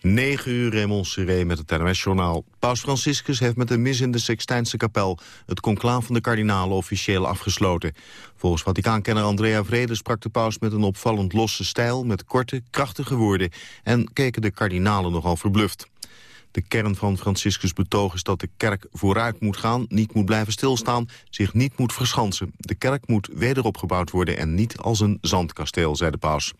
9 uur Raymond Seré met het NOS-journaal. Paus Franciscus heeft met een mis in de Sixtijnse kapel... het conclaaf van de kardinalen officieel afgesloten. Volgens Vaticaankenner Andrea Vrede sprak de paus met een opvallend losse stijl... met korte, krachtige woorden en keken de kardinalen nogal verbluft. De kern van Franciscus betoog is dat de kerk vooruit moet gaan... niet moet blijven stilstaan, zich niet moet verschansen. De kerk moet wederopgebouwd worden en niet als een zandkasteel, zei de paus.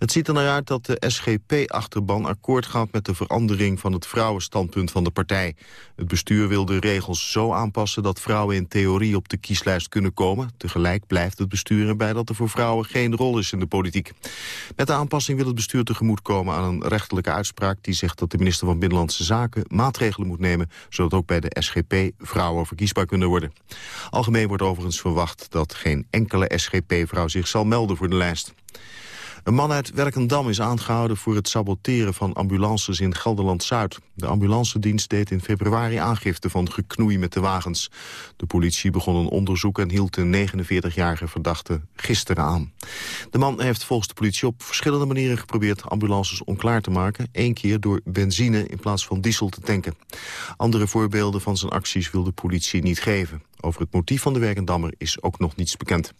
Het ziet er naar uit dat de SGP-achterban akkoord gaat met de verandering van het vrouwenstandpunt van de partij. Het bestuur wil de regels zo aanpassen dat vrouwen in theorie op de kieslijst kunnen komen. Tegelijk blijft het bestuur erbij dat er voor vrouwen geen rol is in de politiek. Met de aanpassing wil het bestuur tegemoetkomen aan een rechterlijke uitspraak die zegt dat de minister van Binnenlandse Zaken maatregelen moet nemen, zodat ook bij de SGP vrouwen verkiesbaar kunnen worden. Algemeen wordt overigens verwacht dat geen enkele SGP-vrouw zich zal melden voor de lijst. Een man uit Werkendam is aangehouden voor het saboteren van ambulances in Gelderland-Zuid. De ambulancedienst deed in februari aangifte van geknoei met de wagens. De politie begon een onderzoek en hield de 49-jarige verdachte gisteren aan. De man heeft volgens de politie op verschillende manieren geprobeerd ambulances onklaar te maken. Eén keer door benzine in plaats van diesel te tanken. Andere voorbeelden van zijn acties wil de politie niet geven. Over het motief van de Werkendammer is ook nog niets bekend.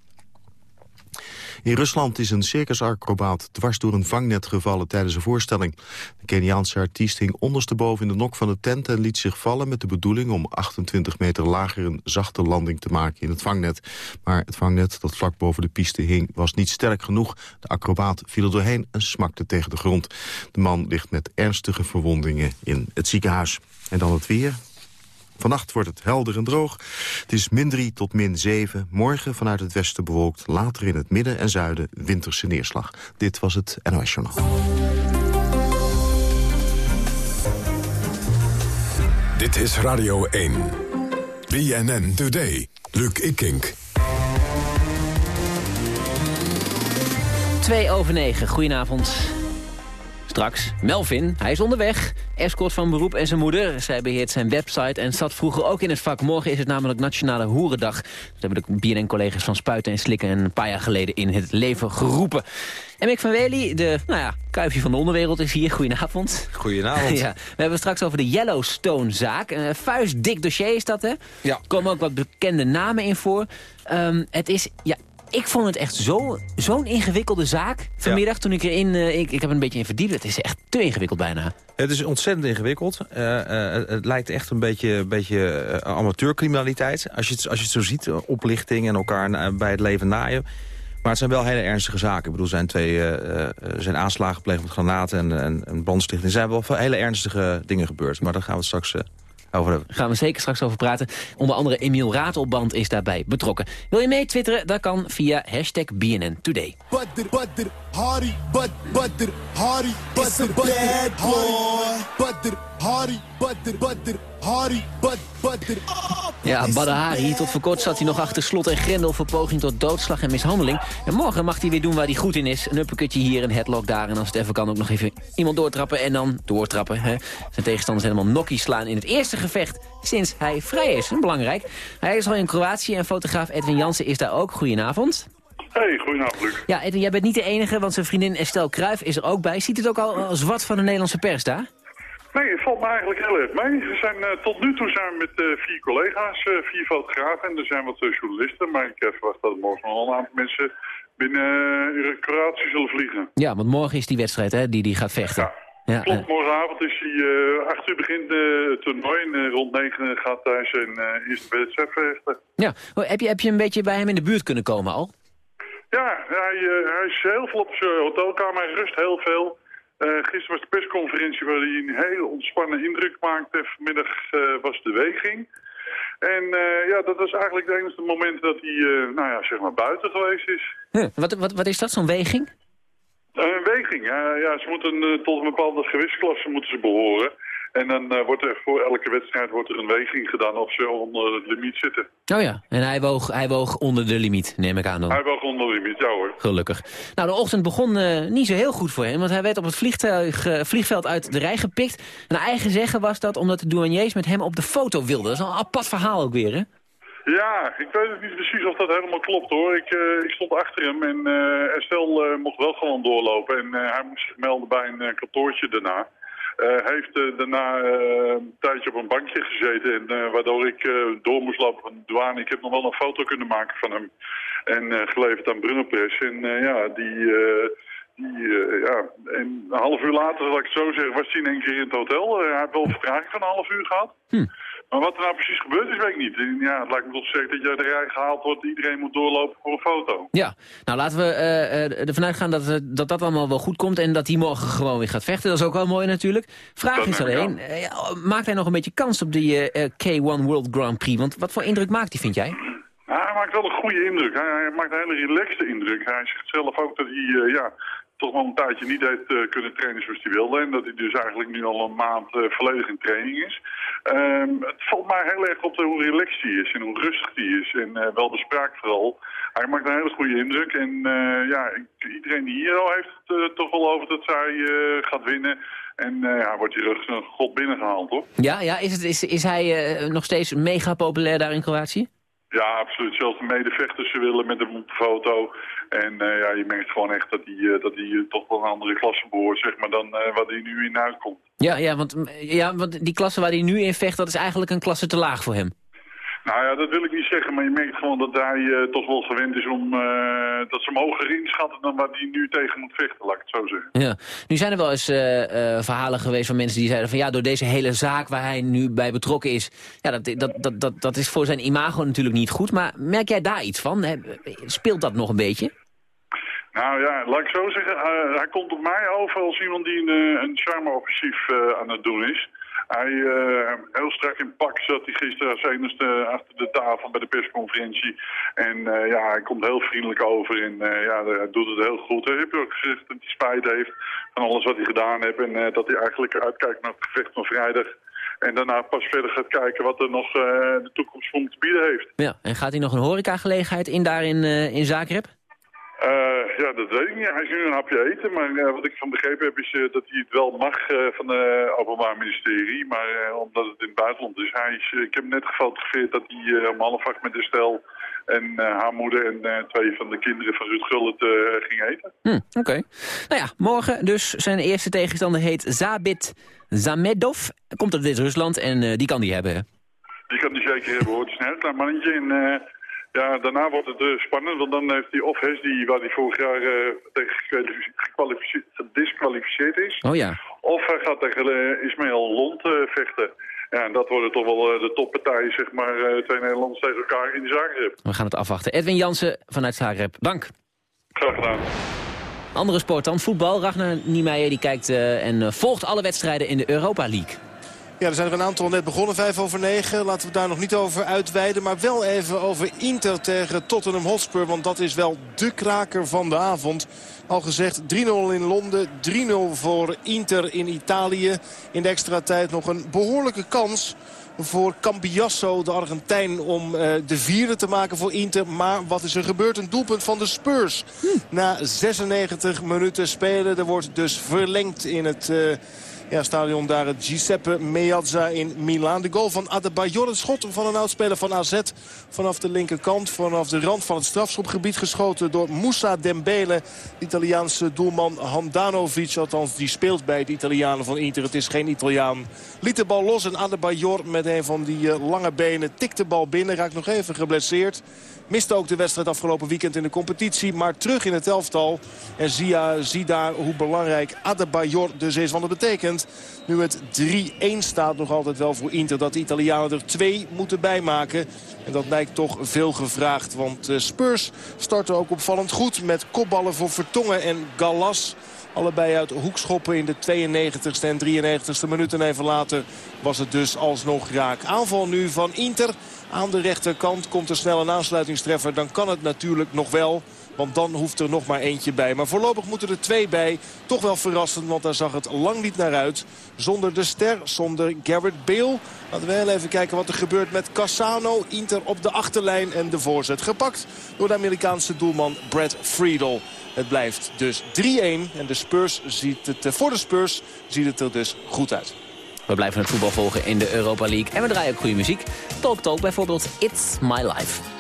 In Rusland is een circusacrobaat dwars door een vangnet gevallen tijdens een voorstelling. De Keniaanse artiest hing ondersteboven in de nok van de tent en liet zich vallen met de bedoeling om 28 meter lager een zachte landing te maken in het vangnet. Maar het vangnet dat vlak boven de piste hing was niet sterk genoeg. De acrobaat viel er doorheen en smakte tegen de grond. De man ligt met ernstige verwondingen in het ziekenhuis. En dan het weer. Vannacht wordt het helder en droog. Het is min 3 tot min 7. Morgen vanuit het westen bewolkt. Later in het midden en zuiden winterse neerslag. Dit was het NOS Journaal. Dit is Radio 1. BNN Today. Luc Ikink. 2 over 9. Goedenavond. Straks Melvin, hij is onderweg. Escort van beroep en zijn moeder. Zij beheert zijn website en zat vroeger ook in het vak. Morgen is het namelijk Nationale Hoerendag. Dat hebben de BNN-collega's van Spuiten en Slikken... een paar jaar geleden in het leven geroepen. En Mick van Wely, de nou ja, kuifje van de onderwereld, is hier. Goedenavond. Goedenavond. Ja, we hebben het straks over de Yellowstone-zaak. Een vuistdik dossier is dat, hè? Ja. Er komen ook wat bekende namen in voor. Um, het is ja, ik vond het echt zo'n zo ingewikkelde zaak vanmiddag toen ik erin... Uh, ik, ik heb een beetje in verdiept. Het is echt te ingewikkeld bijna. Het is ontzettend ingewikkeld. Uh, uh, het lijkt echt een beetje, beetje amateurcriminaliteit. Als je, het, als je het zo ziet, oplichting en elkaar bij het leven naaien. Maar het zijn wel hele ernstige zaken. Ik bedoel, er zijn twee zijn aanslagen gepleegd met granaten en, en, en brandstichting. Er zijn wel hele ernstige dingen gebeurd. Maar daar gaan we straks over hebben. Gaan we zeker straks over praten. Onder andere Emiel Ratelband is daarbij betrokken. Wil je mee twitteren? Dat kan via hashtag BNN Today. Butter, butter, Harry, but, butter, Harry, butter, butter, Harry, butter, Harry, butter, butter, Harry, but, butter. Ja, Badahari. Tot voor kort zat hij nog achter slot en grendel... voor poging tot doodslag en mishandeling. En morgen mag hij weer doen waar hij goed in is. Een uppercutje hier, een headlock daar. En als het even kan ook nog even iemand doortrappen en dan doortrappen. Hè. Zijn tegenstanders helemaal nokkie slaan in het eerste gevecht... sinds hij vrij is. Belangrijk. Hij is al in Kroatië en fotograaf Edwin Jansen is daar ook. Goedenavond. Hey, goedenavond Luc. Ja, Edwin, jij bent niet de enige, want zijn vriendin Estelle Kruijf is er ook bij. Ziet het ook al als wat van de Nederlandse pers daar? Nee, het valt me eigenlijk heel erg mee. We zijn, uh, tot nu toe zijn we met uh, vier collega's, uh, vier fotografen en er zijn wat journalisten. Maar ik verwacht dat morgen nog een aantal mensen binnen Kroatië zullen vliegen. Ja, want morgen is die wedstrijd hè, die die gaat vechten. Ja. Ja, Klopt, morgenavond is hij, acht uur begint het toernooi en rond negen gaat hij zijn eerste wedstrijd vechten. Ja, oh, heb, je, heb je een beetje bij hem in de buurt kunnen komen al? Ja, hij, hij is heel veel op zijn hotelkamer, hij rust heel veel. Uh, gisteren was de persconferentie waar hij een hele ontspannen indruk maakte. Vanmiddag uh, was de weging. En uh, ja, dat was eigenlijk het enige moment dat hij nou ja, zeg maar buiten geweest is. Huh, wat, wat, wat is dat, zo'n weging? Een weging, ja. ja ze moeten tot een bepaalde gewichtsklasse moeten ze behoren. En dan uh, wordt er voor elke wedstrijd wordt er een weging gedaan of ze onder het limiet zitten. Oh ja, en hij woog, hij woog onder de limiet, neem ik aan dan. Hij woog onder de limiet, ja hoor. Gelukkig. Nou, de ochtend begon uh, niet zo heel goed voor hem, want hij werd op het vliegtuig, uh, vliegveld uit de rij gepikt. En eigen zeggen was dat omdat de douaniers met hem op de foto wilden. Dat is een apart verhaal ook weer, hè? Ja, ik weet het niet precies of dat helemaal klopt hoor. Ik, uh, ik stond achter hem en Estelle uh, mocht wel gewoon doorlopen. En hij moest zich melden bij een kantoortje daarna. Hij heeft daarna een tijdje op een bankje gezeten. En, waardoor ik door moest lopen van de douane. Ik heb nog wel een foto kunnen maken van hem. En geleverd aan Brunnerpress. En ja, die... Die, ja, en een half uur later, zal ik het zo zeggen, was hij in één keer in het hotel. hij heeft wel een vertraging van een half uur gehad. Hm. Maar wat er nou precies gebeurd is, weet ik niet. Ja, het lijkt me toch zeker dat je de rij gehaald wordt... iedereen moet doorlopen voor een foto. Ja, nou laten we uh, ervan uitgaan dat, dat dat allemaal wel goed komt... en dat hij morgen gewoon weer gaat vechten. Dat is ook wel mooi natuurlijk. Vraag is alleen, maakt hij nog een beetje kans op die K1 World Grand Prix? Want wat voor indruk maakt hij, vind jij? hij maakt wel een goede indruk. Hij, hij, maakt een hele relaxte indruk. Hij zegt zelf ook dat hij... ja, toch wel een tijdje niet heeft uh, kunnen trainen zoals hij wilde. En dat hij dus eigenlijk nu al een maand uh, volledig in training is. Um, het valt mij heel erg op hoe relaxed hij is en hoe rustig hij is. En uh, wel bespraakt vooral. Hij maakt een hele goede indruk. En ja, iedereen die hier al heeft het toch wel over dat zij gaat winnen. En ja, wordt hij rug god binnengehaald, hoor. Ja, ja is, het, is, is hij nog steeds mega populair daar in Kroatië? Ja, absoluut. Zelfs de medevechters willen met de foto. En uh, ja, je merkt gewoon echt dat hij, uh, dat hij toch wel een andere klasse behoort, zeg maar, dan uh, waar hij nu in uitkomt. Ja, ja, want, ja, want die klasse waar hij nu in vecht, dat is eigenlijk een klasse te laag voor hem. Nou ja, dat wil ik niet zeggen, maar je merkt gewoon dat hij uh, toch wel gewend is om uh, dat ze hem hoger inschatten dan waar hij nu tegen moet vechten, laat ik het zo zeggen. Ja, nu zijn er wel eens uh, verhalen geweest van mensen die zeiden van ja, door deze hele zaak waar hij nu bij betrokken is, ja, dat, dat, dat, dat, dat is voor zijn imago natuurlijk niet goed. Maar merk jij daar iets van? Speelt dat nog een beetje? Nou ja, laat ik zo zeggen, hij komt op mij over als iemand die een, een charme-offensief aan het doen is. Hij, uh, heel strak in pak zat hij gisteren als achter de tafel bij de persconferentie. En uh, ja, hij komt heel vriendelijk over en uh, ja, hij doet het heel goed. Hij heeft ook gezegd dat hij spijt heeft van alles wat hij gedaan heeft. En dat hij eigenlijk uitkijkt naar het gevecht van vrijdag. En daarna pas verder gaat kijken wat er nog de toekomst voor hem te bieden heeft. Ja, en gaat hij nog een horecagelegenheid in daar in, in Zagreb? Uh, ja, dat weet ik niet. Hij is nu een hapje eten, maar uh, wat ik van begrepen heb is uh, dat hij het wel mag van het Openbaar Ministerie. Maar omdat het in het buitenland is, hij is ik heb net gefotografeerd dat hij om half acht met de stel en haar moeder en twee van de kinderen van Ruud Gullit ging eten. Hm, Oké. Nou ja, morgen dus zijn eerste tegenstander heet Zabit Zamedov. Komt uit Wit-Rusland en die kan die hebben, Die kan die zeker hebben, hoor. Het is een heel klein mannetje en... Ja, daarna wordt het uh, spannend, want dan heeft hij of Hesdy, waar hij vorig jaar uh, tegen gedisqualificeerd is. Oh ja. Of hij gaat tegen uh, Ismaël Lond vechten. Ja, en dat worden toch wel de toppartijen, zeg maar, twee Nederlanders tegen elkaar in de Zagreb. We gaan het afwachten. Edwin Jansen vanuit Zagreb, dank. Graag gedaan. Andere sport dan, voetbal. Ragnar Niemeyer die kijkt en volgt alle wedstrijden in de Europa League. Ja, er zijn er een aantal net begonnen, vijf over negen. Laten we daar nog niet over uitweiden. Maar wel even over Inter tegen Tottenham Hotspur. Want dat is wel de kraker van de avond. Al gezegd 3-0 in Londen, 3-0 voor Inter in Italië. In de extra tijd nog een behoorlijke kans voor Cambiasso, de Argentijn, om uh, de vierde te maken voor Inter. Maar wat is er gebeurd? Een doelpunt van de Spurs. Hm. Na 96 minuten spelen. Er wordt dus verlengd in het... Uh, ja, stadion daar het Giuseppe Meazza in Milaan. De goal van Adebayor, het schot van een oudspeler van AZ. Vanaf de linkerkant, vanaf de rand van het strafschopgebied geschoten door Moussa Dembele. De Italiaanse doelman Handanovic, althans die speelt bij de Italianen van Inter. Het is geen Italiaan. Liet de bal los en Adebayor met een van die eh, lange benen tikt de bal binnen. Raakt nog even geblesseerd. Miste ook de wedstrijd afgelopen weekend in de competitie. Maar terug in het elftal. En zie, daar hoe belangrijk Adebayor dus is. Want dat betekent nu het 3-1 staat nog altijd wel voor Inter. Dat de Italianen er twee moeten bijmaken. En dat lijkt toch veel gevraagd. Want eh, Spurs starten ook opvallend goed. Met kopballen voor Vertongen en Gallas. Allebei uit hoekschoppen in de 92ste en 93ste minuut. En even later was het dus alsnog raak. Aanval nu van Inter. Aan de rechterkant komt er snel een aansluitingstreffer. Dan kan het natuurlijk nog wel. Want dan hoeft er nog maar eentje bij. Maar voorlopig moeten er twee bij. Toch wel verrassend, want daar zag het lang niet naar uit. Zonder de ster, zonder Garrett Bale. Laten we heel even kijken wat er gebeurt met Cassano. Inter op de achterlijn en de voorzet gepakt door de Amerikaanse doelman Brad Friedel. Het blijft dus 3-1 en de Spurs ziet het, eh, voor de Spurs ziet het er dus goed uit. We blijven het voetbal volgen in de Europa League. En we draaien ook goede muziek. Talk Talk bijvoorbeeld It's My Life.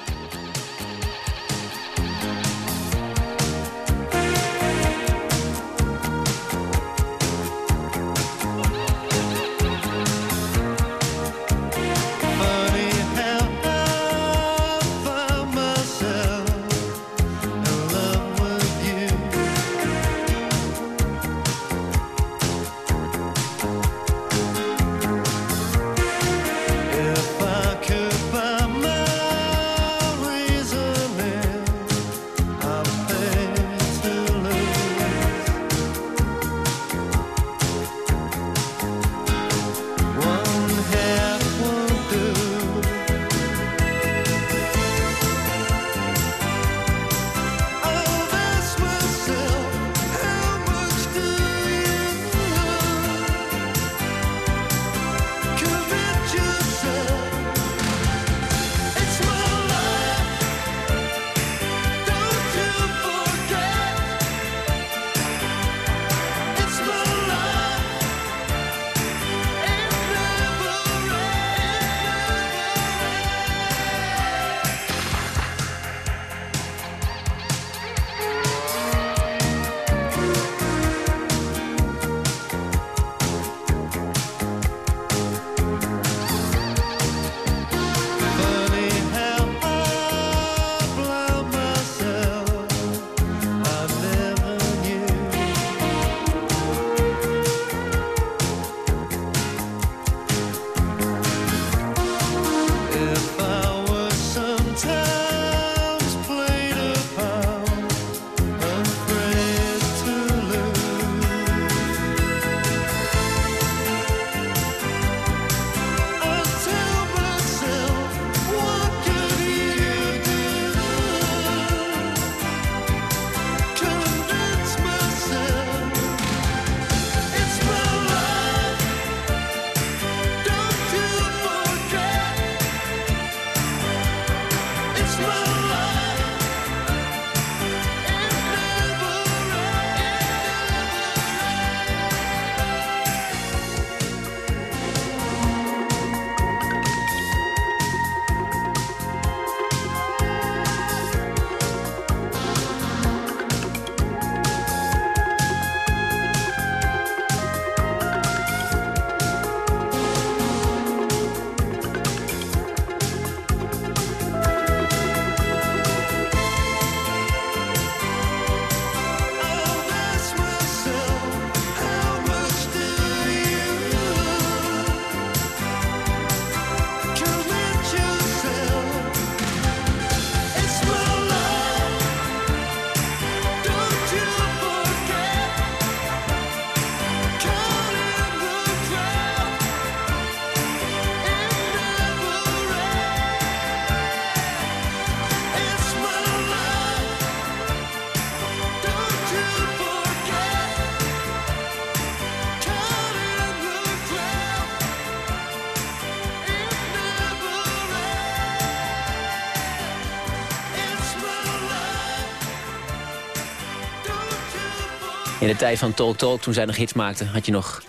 De tijd van Talk Talk, toen zij nog hits maakten, had je nog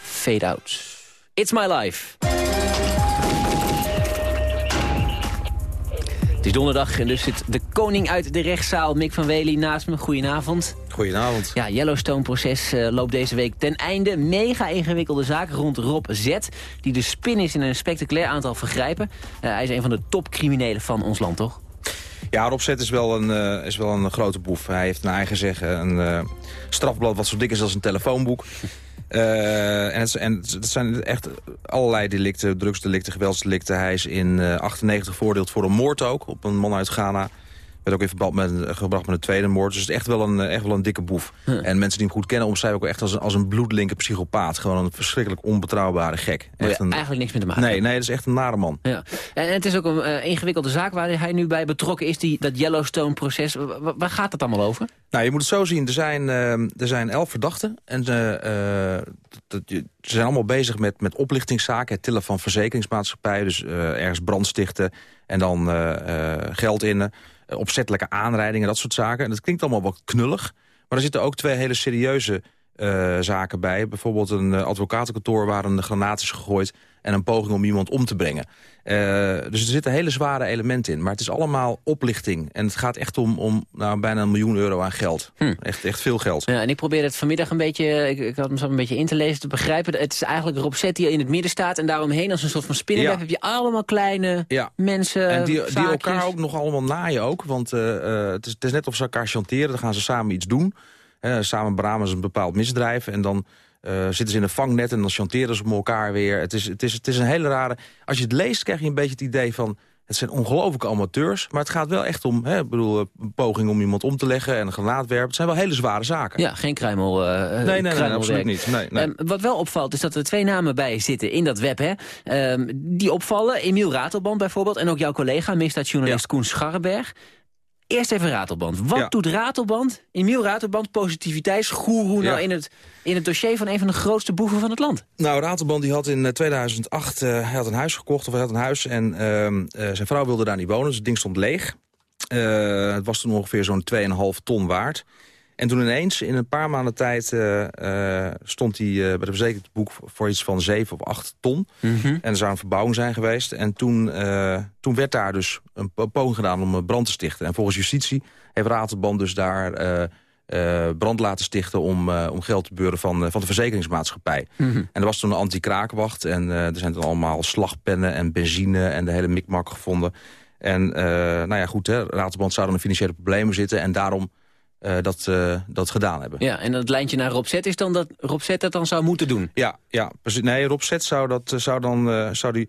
Fade Out. It's My Life. Het is donderdag en dus zit de koning uit de rechtszaal, Mick van Wely, naast me. Goedenavond. Goedenavond. Ja, Yellowstone-proces uh, loopt deze week ten einde. Mega ingewikkelde zaak rond Rob Z, die de spin is in een spectaculair aantal vergrijpen. Uh, hij is een van de topcriminelen van ons land, toch? Ja, Rob Z is wel een, uh, is wel een grote boef. Hij heeft naar eigen zeggen een uh, strafblad wat zo dik is als een telefoonboek. Uh, en, het, en zijn echt allerlei delicten, drugsdelicten, geweldsdelicten. Hij is in 98 voordeeld voor een moord ook, op een man uit Ghana werd ook in verband met, gebracht met een tweede moord. Dus het is echt wel een, echt wel een dikke boef. En mensen die hem goed kennen omschrijven ook echt als een, als een bloedlinke psychopaat. Gewoon een verschrikkelijk onbetrouwbare gek. Echt een... Eigenlijk niks meer te maken. Nee, nee, dat is echt een nare man. Ja. En, het is ook een uh, ingewikkelde zaak waar hij nu bij betrokken is. Die, dat Yellowstone-proces. Waar gaat het allemaal over? Nou, je moet het zo zien. Er zijn, uh, er zijn elf verdachten. En uh, ze zijn allemaal bezig met, met oplichtingszaken. Het tillen van verzekeringsmaatschappijen. Dus ergens brandstichten en dan geld innen. Opzettelijke aanrijdingen, dat soort zaken. En dat klinkt allemaal wat knullig. Maar er zitten ook twee hele serieuze zaken bij. Bijvoorbeeld een advocatenkantoor waar een granaat is gegooid... en een poging om iemand om te brengen. dus er zitten hele zware elementen in. Maar het is allemaal oplichting. En het gaat echt om, om nou, bijna een miljoen euro aan geld. Hm. Echt, echt veel geld. Ja, en ik probeerde het vanmiddag een beetje... Ik, ik had hem zo een beetje in te lezen, te begrijpen. Het is eigenlijk Rob die in het midden staat... en daaromheen als een soort van spinnenweb heb je allemaal kleine mensen, En die, die, elkaar ook nog allemaal naaien ook. Want het, is, het is net of ze elkaar chanteren. Dan gaan ze samen iets doen. samen beramen ze een bepaald misdrijf. En dan uh, zitten ze in een vangnet en dan chanteren ze elkaar weer. Het is, het, is, het is een hele rare... Als je het leest krijg je een beetje het idee van... Het zijn ongelofelijke amateurs, maar het gaat wel echt om... Hè, bedoel, een poging om iemand om te leggen en een granaatwerp. Het zijn wel hele zware zaken. Ja, geen kruimel. Uh, nee, nee, nee, absoluut niet. Nee, nee. Um, wat wel opvalt is dat er twee namen bij zitten in dat web. Hè? Um, die opvallen, Emiel Ratelband bijvoorbeeld... en ook jouw collega, misdaadjournalist ja. Koen Scharrenberg. Eerst even Ratelband. Wat doet Ratelband, Emiel Ratelband, positiviteitsgoeroe... nou in het, in het dossier van een van de grootste boeven van het land? Nou, Ratelband die had in 2008 uh, hij had een huis gekocht, of hij had een huis... en uh, zijn vrouw wilde daar niet wonen, dus het ding stond leeg. Uh, het was toen ongeveer zo'n 2,5 ton waard. En toen ineens, in een paar maanden tijd, uh, uh, stond hij uh, bij de verzekerd boek voor iets van 7 of 8 ton. Mm -hmm. En er zou een verbouwing zijn geweest. En toen, toen werd daar dus een poging gedaan om brand te stichten. En volgens justitie heeft Raterband dus daar brand laten stichten... om, om geld te beuren van, van de verzekeringsmaatschappij. Mm -hmm. En er was toen een anti-kraakwacht. En er zijn dan allemaal slagpennen en benzine en de hele mikmak gevonden. En nou ja, goed, hè, zou dan in financiële problemen zitten. En daarom uh, dat, uh, dat gedaan hebben. Ja, en het lijntje naar Rob Z is dan dat Rob Z dat dan zou moeten doen? Ja, ja. Nee, Rob Z zou, dat, eh, zou, dan, uh, zou, die,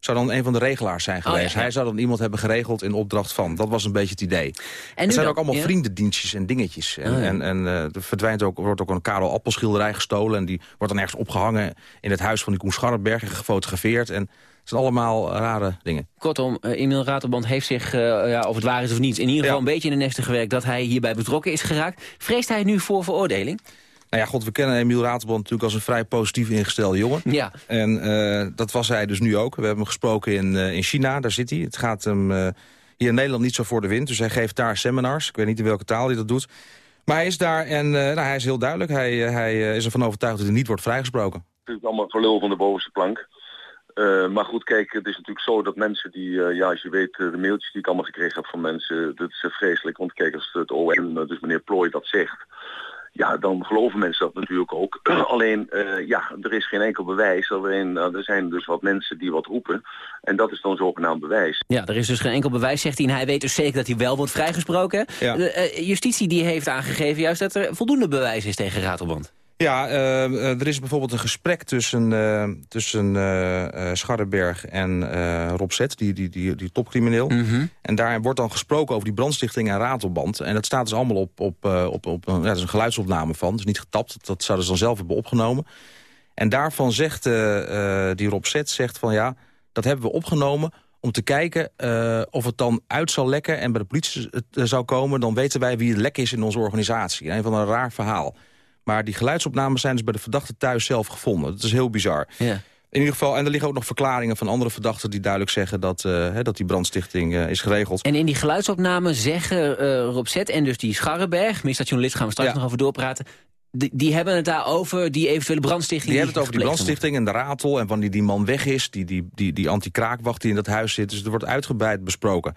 zou dan een van de regelaars zijn geweest. Oh, ja, ja. Hij zou dan iemand hebben geregeld in opdracht van. Dat was een beetje het idee. En er zijn dan, ook allemaal ja? vriendendienstjes en dingetjes. En, oh, en, en er verdwijnt ook, wordt ook een Karel Appelschilderij gestolen... en die wordt dan ergens opgehangen in het huis van die Koen Scharrenberg... en gefotografeerd en... Het zijn allemaal rare dingen. Kortom, uh, Emiel Raterband heeft zich, uh, ja, of het waar is of niet... in ieder geval een beetje in de nesten gewerkt dat hij hierbij betrokken is geraakt. Vreest hij nu voor veroordeling? Nou ja, god, we kennen Emiel Raterband natuurlijk als een vrij positief ingestelde jongen. Ja. En uh, dat was hij dus nu ook. We hebben hem gesproken in, in China, daar zit hij. Het gaat hem hier in Nederland niet zo voor de wind. Dus hij geeft daar seminars. Ik weet niet in welke taal hij dat doet. Maar hij is daar en nou, hij is heel duidelijk. Hij, hij is ervan overtuigd dat hij niet wordt vrijgesproken. Het is allemaal verlul van de bovenste plank. Uh, maar goed, kijk, het is natuurlijk zo dat mensen die, uh, ja, als je weet, uh, de mailtjes die ik allemaal gekregen heb van mensen, dat is vreselijk. Want kijk, als het OM, dus meneer Plooi, dat zegt, ja, dan geloven mensen dat natuurlijk ook. Alleen, ja, er is geen enkel bewijs. Alleen, er zijn dus wat mensen die wat roepen. En dat is dan zogenaamd bewijs. Ja, er is dus geen enkel bewijs, zegt hij. En hij weet dus zeker dat hij wel wordt vrijgesproken. Ja. De, justitie die heeft aangegeven juist dat er voldoende bewijs is tegen Ratelband. Ja, uh, er is bijvoorbeeld een gesprek tussen, uh, tussen uh, Scharrenberg en Rob Zet, die, die, die, die topcrimineel. Mm -hmm. En daar wordt dan gesproken over die brandstichting en ratelband. En dat staat dus allemaal op, op, op, op ja, dat is een geluidsopname van. Dus niet getapt, dat zouden ze dan zelf hebben opgenomen. En daarvan zegt die Rob Zet, zegt van ja, dat hebben we opgenomen om te kijken of het dan uit zal lekken en bij de politie zou komen... dan weten wij wie het lek is in onze organisatie. Een van een raar verhaal. Maar die geluidsopnames zijn dus bij de verdachte thuis zelf gevonden. Dat is heel bizar. Ja. In ieder geval, en er liggen ook nog verklaringen van andere verdachten... die duidelijk zeggen dat, uh, dat die brandstichting uh, is geregeld. En in die geluidsopname zeggen uh, Rob Zet en dus die Scharrenberg... misdaadjournalist gaan we straks ja. nog over doorpraten... Die, die, hebben het daarover, die eventuele brandstichting... Die, die hebben het over die brandstichting en de ratel... en wanneer die man weg is, die, die, die, die anti-kraakwacht die in dat huis zit. Dus er wordt uitgebreid besproken.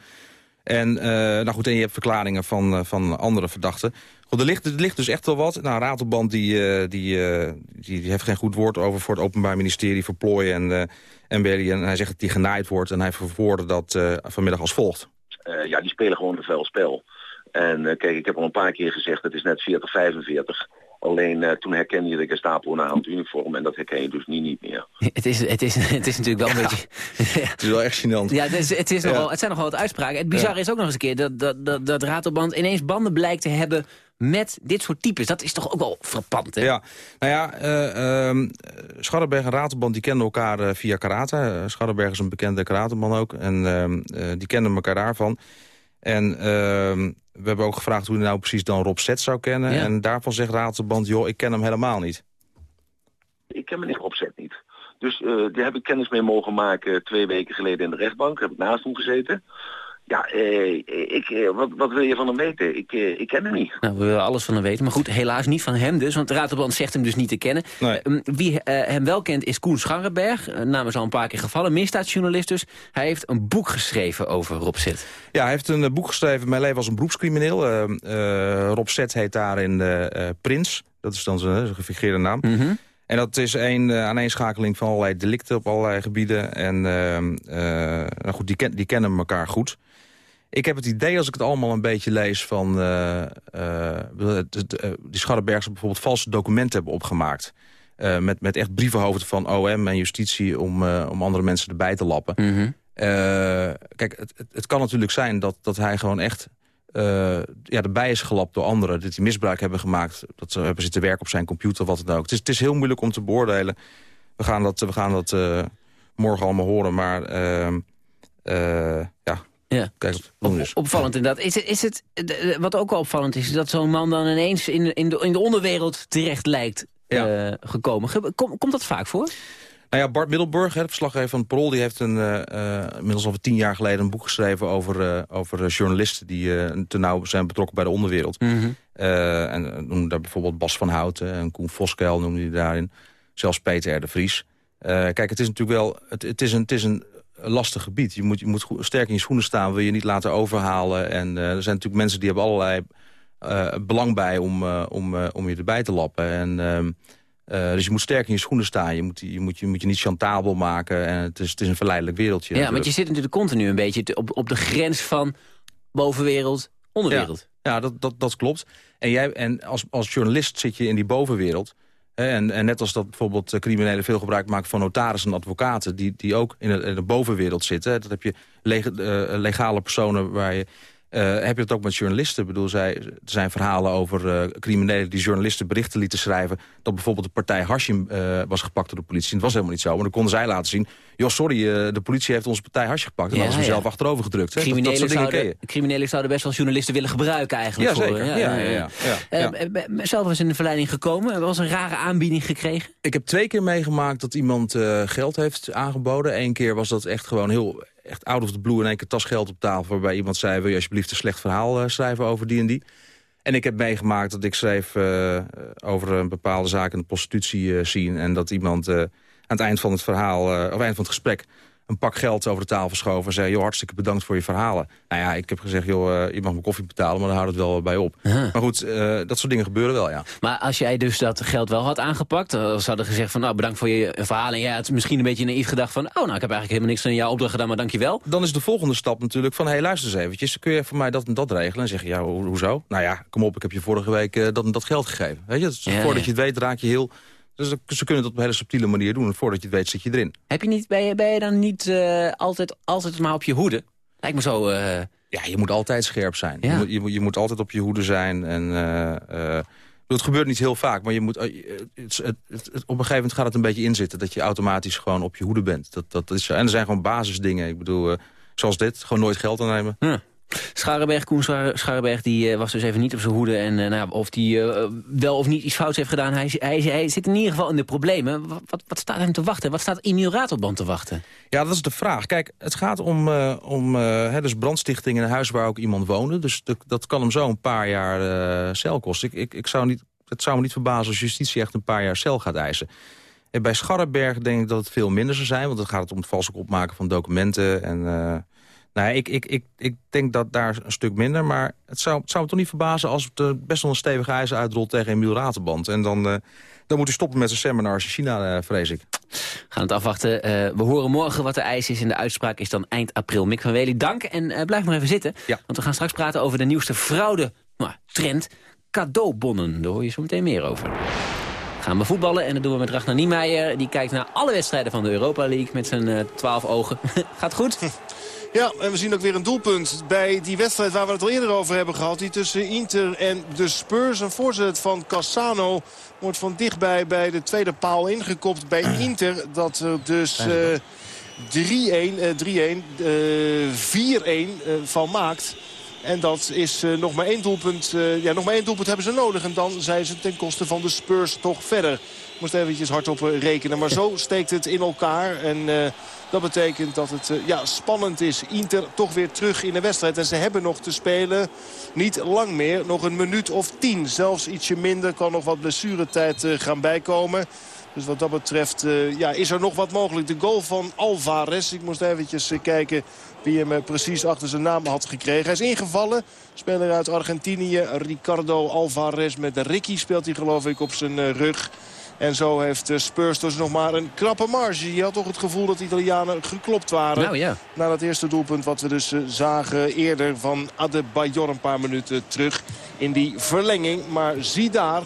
En, nou goed, en je hebt verklaringen van, van andere verdachten. Goed, er, ligt, er ligt dus echt wel wat. Nou, Ratelband die, uh, die, uh, die, die, heeft geen goed woord over voor het Openbaar Ministerie voor plooien en, uh, en Berry. En hij zegt dat die genaaid wordt en hij verwoordde dat vanmiddag als volgt. ja, die spelen gewoon een vuil spel. En kijk, ik heb al een paar keer gezegd, het is net 40-45. Alleen uh, toen herkende je de Gestapo naar het uniform en dat herken je dus niet, niet meer. Het is, het is, het is natuurlijk wel een beetje... het is wel echt gênant. Ja, het, is, het, is nogal, het zijn nogal wat uitspraken. Het bizarre is ook nog eens een keer dat, dat, dat, dat Ratelband ineens banden blijkt te hebben met dit soort types. Dat is toch ook wel frappant, hè? Ja, nou ja, uh, uh, Scharrenberg en Ratelband die kenden elkaar uh, via karate. Uh, Scharrenberg is een bekende karateman ook. En ehm, die kenden elkaar daarvan. En ehm, we hebben ook gevraagd hoe hij nou precies dan Rob Zet zou kennen. Ja. En daarvan zegt Ratelband, joh, ik ken hem helemaal niet. Ik ken meneer Rob Zet niet. Dus daar heb ik kennis mee mogen maken twee weken geleden in de rechtbank. Daar heb ik naast hem gezeten. Ja, eh, ik, eh, wat, wat wil je van hem weten? Ik, eh, ik ken hem niet. Nou, we willen alles van hem weten. Maar goed, helaas niet van hem dus. Want de Raad zegt hem dus niet te kennen. Nee. Uh, wie hem wel kent is Koen Scharrenberg. Uh, is al een paar keer gevallen. Misdaadjournalist dus. Hij heeft een boek geschreven over Rob Zet. Ja, hij heeft een boek geschreven. Mijn leven als een beroepscrimineel. Rob Zet heet daarin Prins. Dat is dan zijn gefigeerde naam. Mm En dat is een uh, aaneenschakeling van allerlei delicten op allerlei gebieden. En uh, nou goed, die, ken, die kennen elkaar goed. Ik heb het idee, als ik het allemaal een beetje lees... van uh, uh, die Scharrenbergs bijvoorbeeld valse documenten hebben opgemaakt. Uh, met, met echt brievenhoofden van OM en justitie... om, om andere mensen erbij te lappen. Mm -hmm. kijk, het, het, kan natuurlijk zijn dat, dat hij gewoon echt... ja, erbij is gelapt door anderen. Dat die misbruik hebben gemaakt. Dat ze hebben zitten werken op zijn computer, wat dan ook. Het is, het is heel moeilijk om te beoordelen. We gaan dat, we gaan dat morgen allemaal horen. Maar ja, ja. Kijk, op, opvallend inderdaad. Is is het, wat ook wel opvallend is, is dat zo'n man dan ineens in, in, de, in de onderwereld terecht lijkt ja. uh, gekomen. Kom, komt dat vaak voor? Nou ja, Bart Middelburg, hè, de verslaggever van Parool... die heeft een, uh, inmiddels al tien jaar geleden een boek geschreven... over, uh, over journalisten die te nauw zijn betrokken bij de onderwereld. Mm -hmm. en noemde daar bijvoorbeeld Bas van Houten en Koen Voskuil noemde hij daarin. Zelfs Peter R. de Vries. kijk, het is natuurlijk wel... Het, het, is een, het is een lastig gebied. Je moet, je moet sterk in je schoenen staan, wil je niet laten overhalen. En uh, er zijn natuurlijk mensen die hebben allerlei uh, belang bij om, uh, om, om je erbij te lappen. En, ehm, dus je moet sterk in je schoenen staan. Je moet je, moet je, moet je niet chantabel maken. En het, is, het is een verleidelijk wereldje. Ja, want je zit natuurlijk continu een beetje op, op de grens van bovenwereld, onderwereld. Ja, ja dat, dat, dat klopt. En, jij, en als, als journalist zit je in die bovenwereld... En, en, net als dat bijvoorbeeld criminelen veel gebruik maken van notarissen en advocaten... die, die ook in de, in de bovenwereld zitten. Dat heb je uh, legale personen waar je... Uh, heb je het ook met journalisten? Ik bedoel, zij, er zijn verhalen over uh, criminelen die journalisten berichten lieten schrijven... dat bijvoorbeeld de partij Hashim uh, was gepakt door de politie. En het was helemaal niet zo, maar dan konden zij laten zien... joh, sorry, de politie heeft onze partij Hashim gepakt. En ja, hadden ze ja. zelf achterover gedrukt. Hè? Criminelen, dat, dat zouden, criminelen zouden best wel journalisten willen gebruiken eigenlijk. Ja, voor, zeker. Ja, ja, ja, zelf was in de verleiding gekomen. was een rare aanbieding gekregen? Ik heb twee keer meegemaakt dat iemand geld heeft aangeboden. Eén keer was dat echt gewoon heel echt out of the blue in één keer tas geld op tafel... waarbij iemand zei, wil je alsjeblieft een slecht verhaal uh, schrijven over die en die. En ik heb meegemaakt dat ik schreef uh, over een bepaalde zaak in de prostitutie zien... en dat iemand aan het eind van het verhaal, of eind van het gesprek een pak geld over de tafel schoven en zei... joh, hartstikke bedankt voor je verhalen. Nou ja, ik heb gezegd, joh, uh, je mag mijn koffie betalen... maar daar houdt het wel bij op. Maar goed, uh, dat soort dingen gebeuren wel, ja. Maar als jij dus dat geld wel had aangepakt... Uh, ze hadden gezegd van, nou, bedankt voor je verhaal... en jij had misschien een beetje naïef gedacht van... oh, nou, ik heb eigenlijk helemaal niks aan jouw opdracht gedaan, maar dankjewel. Dan is de volgende stap natuurlijk van... hé, hey, luister eens eventjes, kun je voor mij dat en dat regelen? En zeg je, ja, ho hoezo? Nou ja, kom op, ik heb je vorige week dat en dat geld gegeven. Weet je, dus ja, voordat ja. je het weet raak je heel... Dus ze kunnen dat op een hele subtiele manier doen. En voordat je het weet zit je erin. Heb je niet, ben, je, ben je dan niet uh, altijd, altijd maar op je hoede? Lijkt me zo... Uh... Ja, je moet altijd scherp zijn. Ja. Je, moet, je, moet, je, moet altijd op je hoede zijn. En, uh, het gebeurt niet heel vaak, maar je moet, het, het, het, op een gegeven moment gaat het een beetje inzitten. Dat je automatisch gewoon op je hoede bent. Dat, dat is, en er zijn gewoon basisdingen. Ik bedoel, zoals dit, gewoon nooit geld aannemen. Ja. Scharenberg, Koen Scharenberg, die uh, was dus even niet op zijn hoede. En uh, nou, of hij uh, wel of niet iets fouts heeft gedaan, hij, hij, zit in ieder geval in de problemen. Wat, wat, staat hem te wachten? Wat staat Emiel Ratelband te wachten? Ja, dat is de vraag. Kijk, het gaat om, om dus brandstichting in een huis waar ook iemand woonde. Dus dat kan hem zo een paar jaar cel kosten. Ik, ik, ik zou niet, het zou me niet verbazen als justitie echt een paar jaar cel gaat eisen. En bij Scharrenberg denk ik dat het veel minder zou zijn. Want dan gaat het om het valselijk opmaken van documenten en... Nou, ik, ik, ik, ik denk dat daar een stuk minder. Maar het zou, het zou me toch niet verbazen als het uh, best wel een stevige ijzer uitrolt tegen Emiel Ratenband. En dan, uh, dan moet hij stoppen met zijn seminars in China, uh, vrees ik. Gaan het afwachten. we horen morgen wat de eis is. En de uitspraak is dan eind april. Mick van Wely, dank. En blijf nog even zitten. Ja. Want we gaan straks praten over de nieuwste fraude nou, trend. Cadeaubonnen. Daar hoor je zo meteen meer over. Gaan we voetballen en dat doen we met Ragnar Niemeyer. Die kijkt naar alle wedstrijden van de Europa League met zijn twaalf ogen. Gaat goed? Ja, en we zien ook weer een doelpunt bij die wedstrijd waar we het al eerder over hebben gehad. Die tussen Inter en de Spurs. Een voorzet van Cassano wordt van dichtbij bij de tweede paal ingekopt bij Inter. Dat er dus uh, 3-1, uh, 3-1, uh, 4-1 van maakt. En dat is uh, nog maar één doelpunt. Uh, ja, nog maar één doelpunt hebben ze nodig. En dan zijn ze ten koste van de Spurs toch verder. Moest eventjes hardop rekenen. Maar zo steekt het in elkaar. En dat betekent dat het ja, spannend is. Inter toch weer terug in de wedstrijd. En ze hebben nog te spelen. Niet lang meer. Nog een minuut of tien. Zelfs ietsje minder. Kan nog wat blessuretijd gaan bijkomen. Dus wat dat betreft ja, is er nog wat mogelijk. De goal van Alvarez. Ik moest eventjes kijken wie hem eh, precies achter zijn naam had gekregen. Hij is ingevallen. Speler uit Argentinië, Ricardo Alvarez. Met Ricky speelt hij geloof ik op zijn eh, rug. En zo heeft eh, Spurs dus nog maar een krappe marge. Je had toch het gevoel dat de Italianen geklopt waren. Nou, ja. Na dat eerste doelpunt wat we dus zagen eerder van Adebayor een paar minuten terug in die verlenging. Maar zie daar,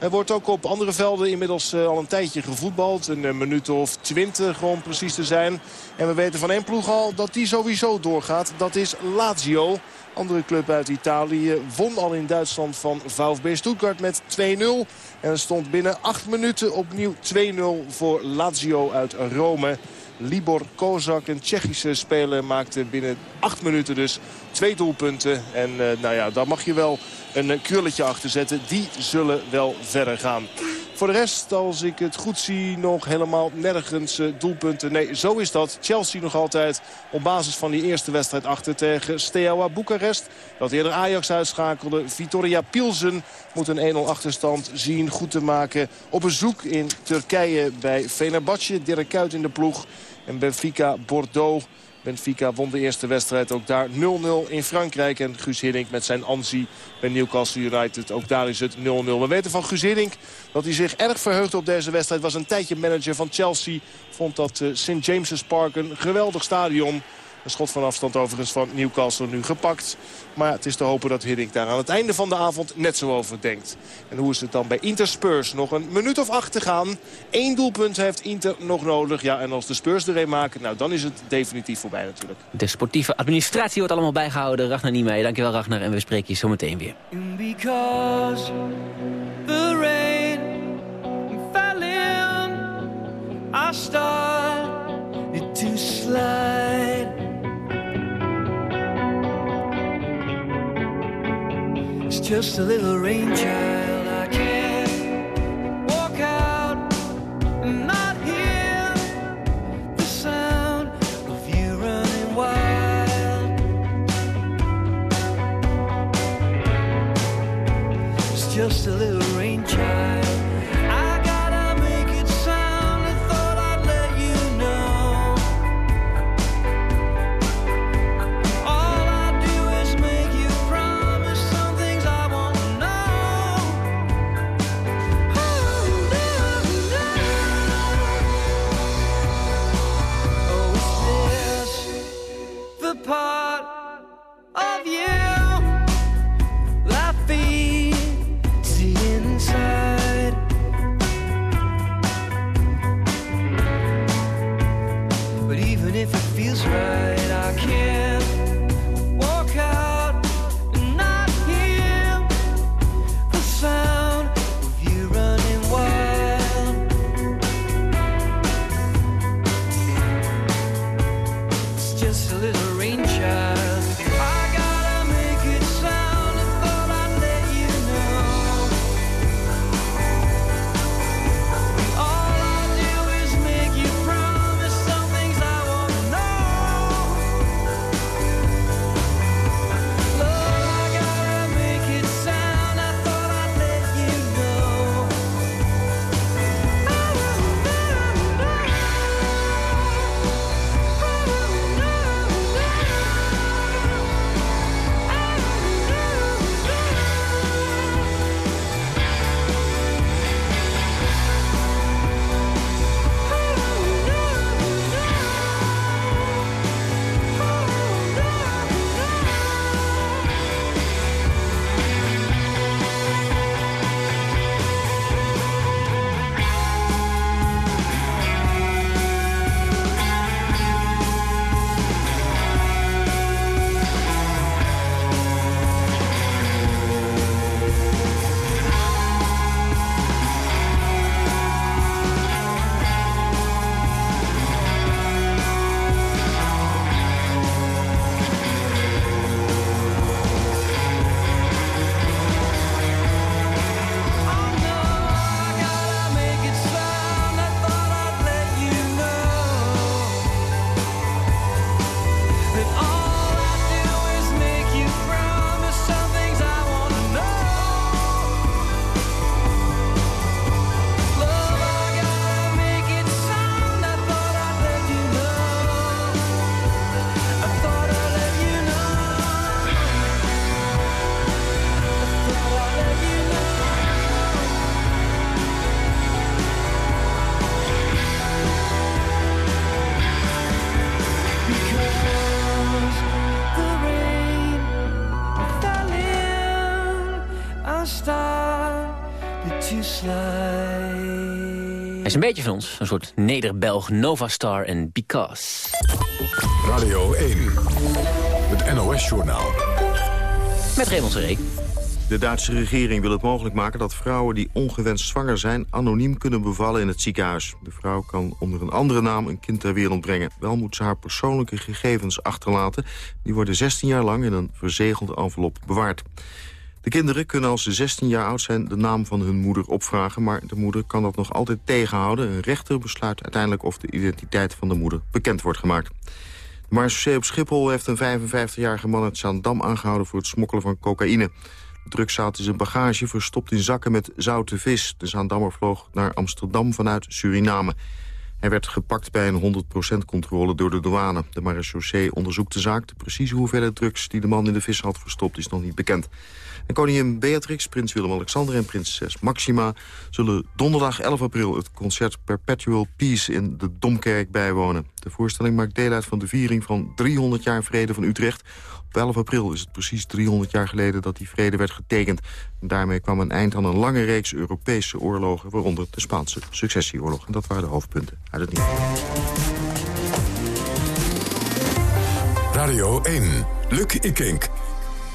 er wordt ook op andere velden inmiddels uh, al een tijdje gevoetbald. Een uh, minuut of twintig om precies te zijn. En we weten van één ploeg al dat die sowieso doorgaat. Dat is Lazio. Andere club uit Italië won al in Duitsland van VfB Stuttgart met 2-0. En er stond binnen acht minuten opnieuw 2-0 voor Lazio uit Rome. Libor Kozak, een Tsjechische speler, maakte binnen acht minuten dus twee doelpunten. En uh, nou ja, daar mag je wel een krulletje achter zetten. Die zullen wel verder gaan. Voor de rest, als ik het goed zie, nog helemaal nergens eh, doelpunten. Nee, zo is dat. Chelsea nog altijd op basis van die eerste wedstrijd achter tegen Steaua Boekarest. Dat eerder Ajax uitschakelde. Vitoria Pilsen moet een 1-0 achterstand zien goed te maken. Op bezoek in Turkije bij Fenerbahce. Dirk Kuyt in de ploeg. En Benfica Bordeaux Benfica won de eerste wedstrijd ook daar 0-0 in Frankrijk. En Guus Hiddink met zijn Anzi bij Newcastle United. Ook daar is het 0-0. We weten van Guus Hiddink dat hij zich erg verheugde op deze wedstrijd. Was een tijdje manager van Chelsea. Vond dat uh, St. James's Park een geweldig stadion. Een schot van afstand overigens van Newcastle nu gepakt. Maar het is te hopen dat Hiddink daar aan het einde van de avond net zo over denkt. En hoe is het dan bij Inter Spurs? Nog een minuut of acht te gaan. Eén doelpunt heeft Inter nog nodig. Ja, en als de Spurs er een maken, nou dan is het definitief voorbij natuurlijk. De sportieve administratie wordt allemaal bijgehouden. Ragnar Niemeyer, dankjewel Ragnar. En we spreken je zo meteen weer. Because the rain fell in, I started to slide. Just a little rain child. Is een beetje van ons, een soort Neder-Belg Nova Star en Because. Radio 1, het NOS-journaal. Met Raymond Seré. De Duitse regering wil het mogelijk maken dat vrouwen die ongewenst zwanger zijn... anoniem kunnen bevallen in het ziekenhuis. De vrouw kan onder een andere naam een kind ter wereld brengen. Wel moet ze haar persoonlijke gegevens achterlaten. Die worden 16 jaar lang in een verzegelde envelop bewaard. De kinderen kunnen als ze 16 jaar oud zijn de naam van hun moeder opvragen... maar de moeder kan dat nog altijd tegenhouden. Een rechter besluit uiteindelijk of de identiteit van de moeder bekend wordt gemaakt. De marechaussee op Schiphol heeft een 55-jarige man uit Zaandam aangehouden... voor het smokkelen van cocaïne. De zaten in zijn bagage verstopt in zakken met zoute vis. De Zaandammer vloog naar Amsterdam vanuit Suriname. Hij werd gepakt bij een 100% controle door de douane. De marechaussee onderzoekt de zaak. De precieze hoeveelheid drugs die de man in de vis had verstopt is nog niet bekend. En koningin Beatrix, prins Willem-Alexander en prinses Maxima... zullen donderdag 11 april het concert Perpetual Peace in de Domkerk bijwonen. De voorstelling maakt deel uit van de viering van 300 jaar vrede van Utrecht. Op 11 april is het precies 300 jaar geleden dat die vrede werd getekend. En daarmee kwam een eind aan een lange reeks Europese oorlogen... waaronder de Spaanse successieoorlog. En dat waren de hoofdpunten uit het nieuws. Radio 1, Luc Ikink.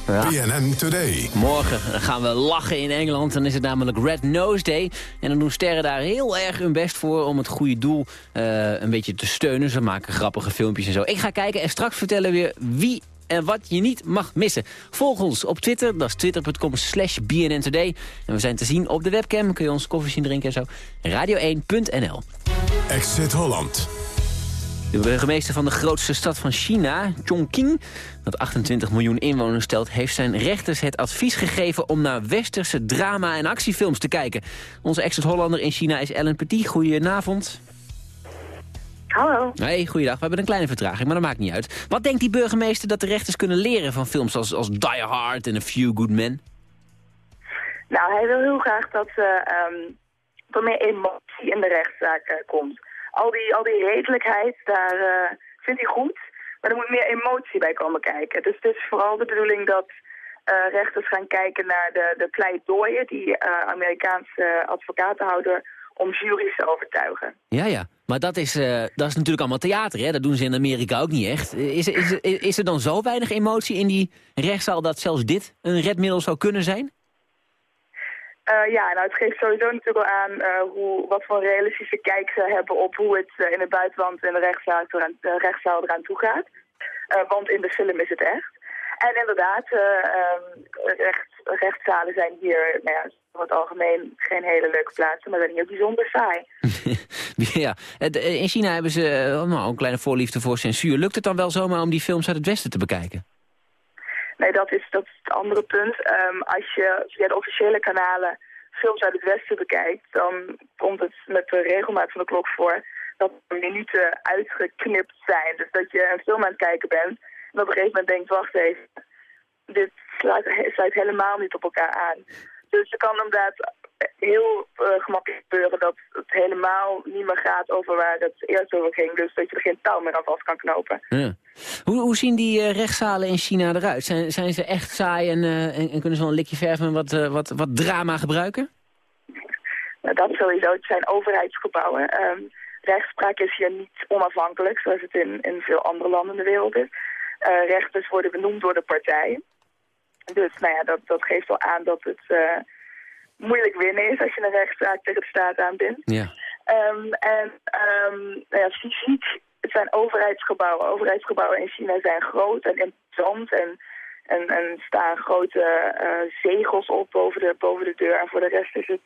Ja. BNN Today. Morgen gaan we lachen in Engeland. Dan is het namelijk Red Nose Day. En dan doen sterren daar heel erg hun best voor om het goede doel eh, een beetje te steunen. Ze maken grappige filmpjes en zo. Ik ga kijken en straks vertellen we wie en wat je niet mag missen. Volg ons op Twitter, dat is twitter.com slash BNN Today. En we zijn te zien op de webcam, kun je ons koffie zien drinken en zo. Radio1.nl Exit Holland. De burgemeester van de grootste stad van China, Chongqing... dat 28 miljoen inwoners stelt... heeft zijn rechters het advies gegeven om naar westerse drama- en actiefilms te kijken. Onze exit-Hollander in China is Ellen Petit. Goedenavond. Hallo. Hey, goeiedag. We hebben een kleine vertraging, maar dat maakt niet uit. Wat denkt die burgemeester dat de rechters kunnen leren van films als, als Die Hard en A Few Good Men? Nou, hij wil heel graag dat uh, um, er meer emotie in de rechtszaak uh, komt. Al die, al die redelijkheid, daar uh, vindt hij goed. Maar er moet meer emotie bij komen kijken. Dus het is vooral de bedoeling dat rechters gaan kijken naar de, de pleidooien... die Amerikaanse advocaten houden om juries te overtuigen. Ja, ja. Maar dat is, dat is natuurlijk allemaal theater, hè? Dat doen ze in Amerika ook niet echt. Is, is, is, is er dan zo weinig emotie in die rechtszaal dat zelfs dit een redmiddel zou kunnen zijn? Uh, ja, nou het geeft sowieso natuurlijk wel aan uh, hoe, wat voor realistische kijk ze hebben op hoe het in het buitenland in de rechtszaal eraan, rechtszaal eraan toe gaat. want in de film is het echt. En inderdaad, um, recht, rechtszalen zijn hier nou ja, over het algemeen geen hele leuke plaatsen, maar zijn hier bijzonder saai. ja, in China hebben ze nou, een kleine voorliefde voor censuur. Lukt het dan wel zomaar om die films uit het Westen te bekijken? Nee, dat is, dat is het andere punt. Um, als je via de officiële kanalen films uit het Westen bekijkt, dan komt het met de regelmaat van de klok voor dat minuten uitgeknipt zijn. Dus dat je een film aan het kijken bent en op een gegeven moment denkt, wacht even, dit sluit, sluit helemaal niet op elkaar aan. Dus je kan inderdaad heel uh, gemakkelijk gebeuren dat het helemaal niet meer gaat over waar het eerst over ging. Dus dat je er geen touw meer aan vast kan knopen. Ja. Hoe, hoe zien die uh, rechtszalen in China eruit? Zijn, zijn ze echt saai en, uh, en, en, kunnen ze wel een likje verven en wat, wat, wat drama gebruiken? Nou, dat sowieso. Het zijn overheidsgebouwen. Um, rechtspraak is hier niet onafhankelijk, zoals het in, in veel andere landen in de wereld is. rechters worden benoemd door de partij. Dus nou ja, dat, dat geeft wel aan dat het uh, moeilijk winnen is als je een rechtszaak tegen de staat aanbindt. Ja. Um, en um, nou ja, fysiek, het zijn overheidsgebouwen. Overheidsgebouwen in China zijn groot en imposant en, en, en staan grote uh, zegels op boven de, boven de deur. En voor de rest is het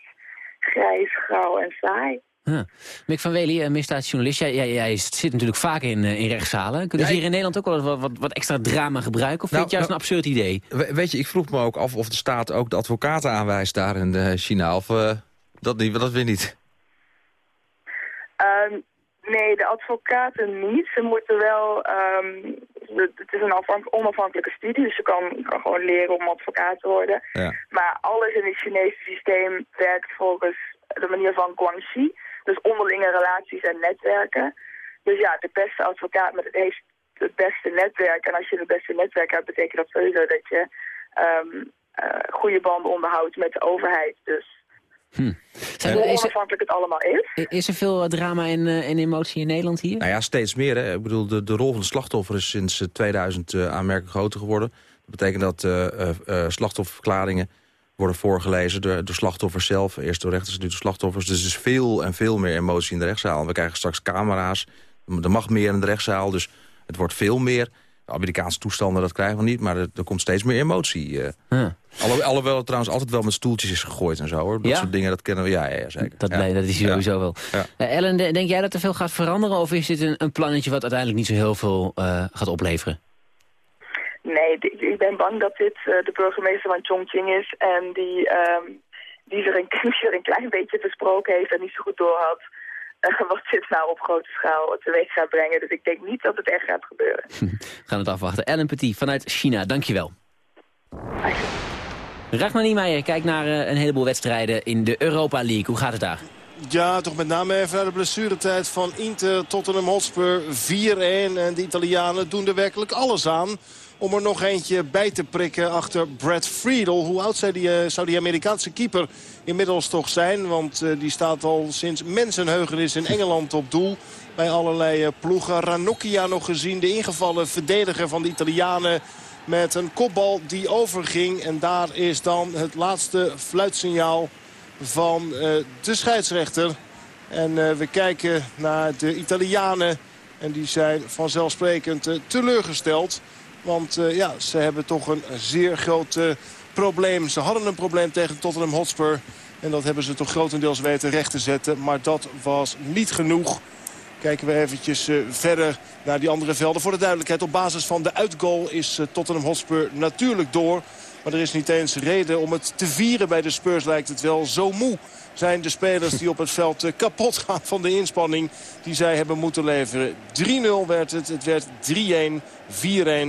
grijs, grauw en saai. Ja. Mick van Wely, misdaadjournalist, jij, jij, jij, zit natuurlijk vaak in, in rechtszalen. Kunnen ze hier in Nederland ook wel wat, wat, wat extra drama gebruiken? Of nou, vind je het juist nou, een absurd idee? Weet je, ik vroeg me ook af of de staat ook de advocaten aanwijst daar in uh, China. Of uh, dat, niet, dat weer niet. Um, nee, de advocaten niet. Ze moeten wel... Um, het is een onafhankelijke studie, dus je kan, kan, gewoon leren om advocaat te worden. Ja. Maar alles in het Chinese systeem werkt volgens de manier van Guangxi. Dus onderlinge relaties en netwerken. Dus ja, de beste advocaat met het, heeft het beste netwerk. En als je het beste netwerk hebt, betekent dat sowieso dat je um, uh, goede banden onderhoudt met de overheid. Dus Hm. Zijn er, is, er, onafhankelijk het allemaal is. is er veel eh, drama en, eh, en emotie in Nederland hier? Nou ja, steeds meer. Hè. Ik bedoel, de, de rol van de slachtoffer is sinds eh, 2000 eh, aanmerkelijk groter geworden. Dat betekent dat eh, eh, eh, slachtofferverklaringen worden voorgelezen door, door slachtoffers zelf. Eerst door rechters, nu door slachtoffers. Dus er is veel en veel meer emotie in de rechtszaal. We krijgen straks camera's. Er mag meer in de rechtszaal, dus het wordt veel meer. De Amerikaanse toestanden, dat krijgen we niet. Maar er, er komt steeds meer emotie. eh. Ja. Alle, alhoewel het trouwens altijd wel met stoeltjes is gegooid en zo. Hoor. Dat Ja? soort dingen, dat kennen we. Ja, ja, zeker. Dat, nee, dat is sowieso wel. Eh, Ellen, de- denk jij dat er veel gaat veranderen? Of is dit een, een plannetje wat uiteindelijk niet zo heel veel eh, gaat opleveren? Nee, ik ben bang dat dit eh, de burgemeester van Chongqing is. En die, ehm, die, er een, die er een klein beetje besproken heeft en niet zo goed doorhad. eh, wat dit nou op grote schaal teweeg gaat brengen. Dus ik denk niet dat het echt gaat gebeuren. We gaan het afwachten. Ellen Petit vanuit China, dankjewel. Ragnar Niemeyer kijkt naar eh, een heleboel wedstrijden in de Europa League. Hoe gaat het daar? Ja, toch met name even naar de blessuretijd van Inter Tottenham Hotspur 4-1. En de Italianen doen er werkelijk alles aan om er nog eentje bij te prikken achter Brad Friedel. Hoe oud zou die, eh, Amerikaanse keeper inmiddels toch zijn? Want eh, die staat al sinds mensenheugenis in Engeland op doel. Bij allerlei eh, ploegen. Ranocchia nog gezien, de ingevallen verdediger van de Italianen. Met een kopbal die overging. En daar is dan het laatste fluitsignaal van de scheidsrechter. En we kijken naar de Italianen. En die zijn vanzelfsprekend teleurgesteld. Want eh, ja, ze hebben toch een zeer groot eh, probleem. Ze hadden een probleem tegen Tottenham Hotspur. En dat hebben ze toch grotendeels weten recht te zetten. Maar dat was niet genoeg. Kijken we eventjes eh, verder naar die andere velden. Voor de duidelijkheid, op basis van de uitgoal is Tottenham Hotspur natuurlijk door. Maar er is niet eens reden om het te vieren bij de Spurs lijkt het wel. Zo moe zijn de spelers die op het veld eh, kapot gaan van de inspanning die zij hebben moeten leveren. 3-0 werd het, het werd 3-1,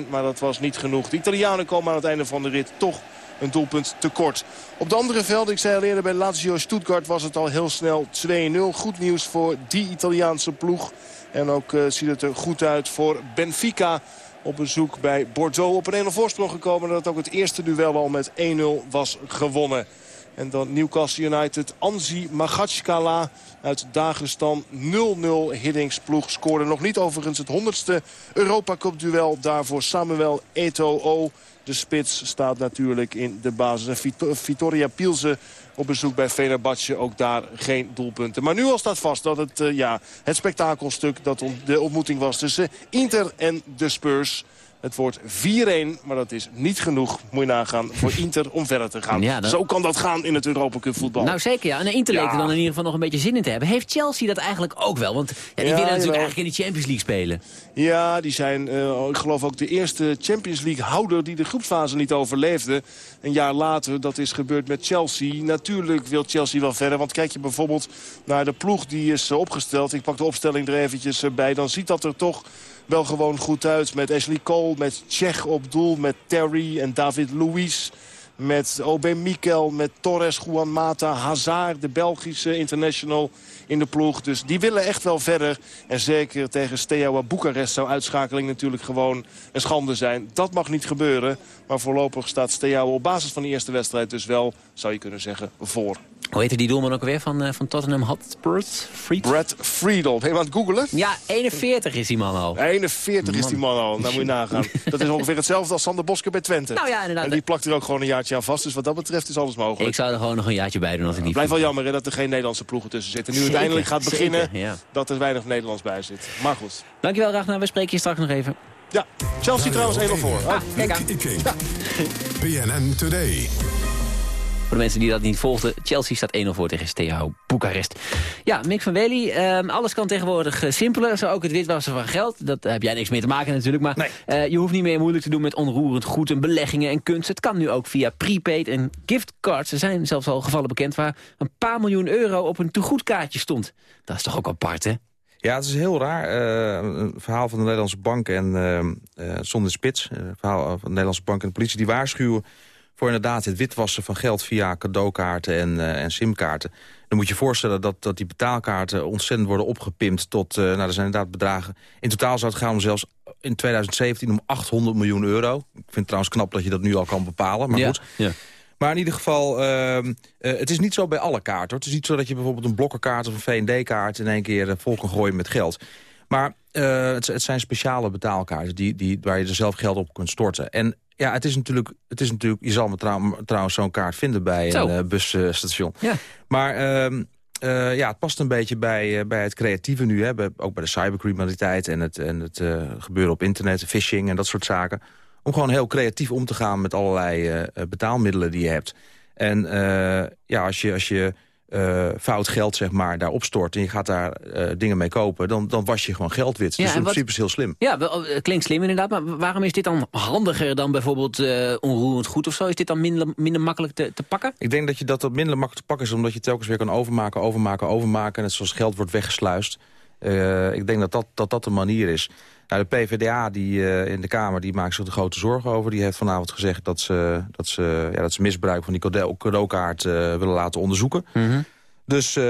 4-1, maar dat was niet genoeg. De Italianen komen aan het einde van de rit toch een doelpunt tekort. Op de andere velden, ik zei al eerder bij Lazio Stuttgart was het al heel snel 2-0. Goed nieuws voor die Italiaanse ploeg. En ook uh, ziet het er goed uit voor Benfica op bezoek bij Bordeaux. Op een 1-0 voorsprong gekomen dat ook het eerste duel al met 1-0 was gewonnen. En dan Newcastle United, Anzi Magachkala uit Dagestan. 0-0 Hiddingsploeg scoorde nog niet overigens het 100ste Europa Cup duel. Daarvoor Samuel Eto'o. De spits staat natuurlijk in de basis. En Vitoria Pielze op bezoek bij Fenerbahce. Ook daar geen doelpunten. Maar nu al staat vast dat het, uh, ja, het spektakelstuk... dat de ontmoeting was tussen Inter en de Spurs... Het wordt 4-1, maar dat is niet genoeg. Moet je nagaan voor Inter om verder te gaan. Ja, dat... Zo kan dat gaan in het Europa Cup voetbal. Nou zeker, ja. En Inter leek er dan in ieder geval nog een beetje zin in te hebben. Heeft Chelsea dat eigenlijk ook wel? Want ja, die willen natuurlijk jawel. eigenlijk in de Champions League spelen. Ja, die zijn, eh, ik geloof ook de eerste Champions League houder die de groepsfase niet overleefde. Een jaar later, dat is gebeurd met Chelsea. Natuurlijk wil Chelsea wel verder, want kijk je bijvoorbeeld naar de ploeg die is eh, opgesteld. Ik pak de opstelling er eventjes eh, bij, dan ziet dat er toch wel gewoon goed uit. Met Ashley Cole, met Tsjech op doel, met Terry en David Luiz. Met OB Mikel, met Torres, Juan Mata, Hazard, de Belgische international in de ploeg. Dus die willen echt wel verder. En zeker tegen Steaua Boekarest zou uitschakeling natuurlijk gewoon een schande zijn. Dat mag niet gebeuren. Maar voorlopig staat Steaua op basis van de eerste wedstrijd dus wel, zou je kunnen zeggen, voor. Hoe heette die doelman ook weer van, uh, van Tottenham Hotspur? Fried? Brad Friedel. Je aan het googelen? Ja, 41 is die man al. 41 is die man al. Nou moet je nagaan. Dat is ongeveer hetzelfde als Sander Bosker bij Twente. Nou ja, inderdaad. En die plakt er ook gewoon een jaartje aan vast. Dus wat dat betreft is alles mogelijk. Ik zou er gewoon nog een jaartje bij doen als ik niet... Blijft wel jammer hè, dat er geen Nederlandse ploegen tussen zitten. Nu Zeker, uiteindelijk gaat beginnen zeker, ja. dat er weinig Nederlands bij zit. Maar goed. Dankjewel Ragnar, we spreken je straks nog even. Ja, Chelsea trouwens 1-0 voor. Ah, kijk aan. BNN Today. Voor de mensen die dat niet volgden, Chelsea staat 1-0 voor tegen Steaua Boekarest. Ja, Mick van Wely, ehm, alles kan tegenwoordig uh, simpeler. Zo ook het witwassen van geld. Dat heb jij niks mee te maken natuurlijk. Maar Nee. uh, je hoeft niet meer moeilijk te doen met onroerend goed en beleggingen en kunst. Het kan nu ook via prepaid en giftcards. Er zijn zelfs al gevallen bekend waar een paar miljoen euro op een tegoedkaartje stond. Dat is toch ook apart, hè? Ja, het is heel raar. Uh, een verhaal van de Nederlandse bank en uh, uh, zonder spits. Een verhaal van de Nederlandse bank en de politie. Die waarschuwen voor inderdaad het witwassen van geld via cadeaukaarten en, en simkaarten. Dan moet je je voorstellen dat, dat die betaalkaarten ontzettend worden opgepimpt tot... nou, er zijn inderdaad bedragen. In totaal zou het gaan om zelfs in 2017 om 800 miljoen euro. Ik vind het trouwens knap dat je dat nu al kan bepalen, maar ja, goed. Ja. Maar in ieder geval, ehm, eh, het is niet zo bij alle kaarten. Hoor. Het is niet zo dat je bijvoorbeeld een blokkenkaart of een V&D-kaart... in één keer vol kan gooien met geld. Maar het, het, zijn speciale betaalkaarten die, die, waar je er zelf geld op kunt storten. En ja, het is natuurlijk, het is natuurlijk je zal me trouw, trouwens zo'n kaart vinden bij een busstation. Ja. Maar... Ehm, uh, ja, het past een beetje bij, uh, bij het creatieve nu. Hè? ook bij de cybercriminaliteit en het, en het uh, gebeuren op internet, phishing en dat soort zaken. Om gewoon heel creatief om te gaan met allerlei betaalmiddelen die je hebt. En ja, als je, als je uh, fout geld zeg maar, daar opstort... en je gaat daar uh, dingen mee kopen, dan, dan was je gewoon geld wit. Ja, dus in wat, principe is heel slim. Ja, wel, uh, klinkt slim inderdaad. Maar waarom is dit dan handiger dan bijvoorbeeld onroerend goed of zo? Is dit dan minder, minder makkelijk te, te pakken? Ik denk dat je dat, dat minder makkelijk te pakken is... omdat je telkens weer kan overmaken, overmaken, overmaken... net zoals geld wordt weggesluist. ik denk dat dat, dat dat de manier is. Nou, de PvdA die, in de Kamer die maakt zich de grote zorgen over. Die heeft vanavond gezegd dat ze, dat ze, ja, dat ze misbruik van die cadeaukaart uh, willen laten onderzoeken. Mm Dus uh,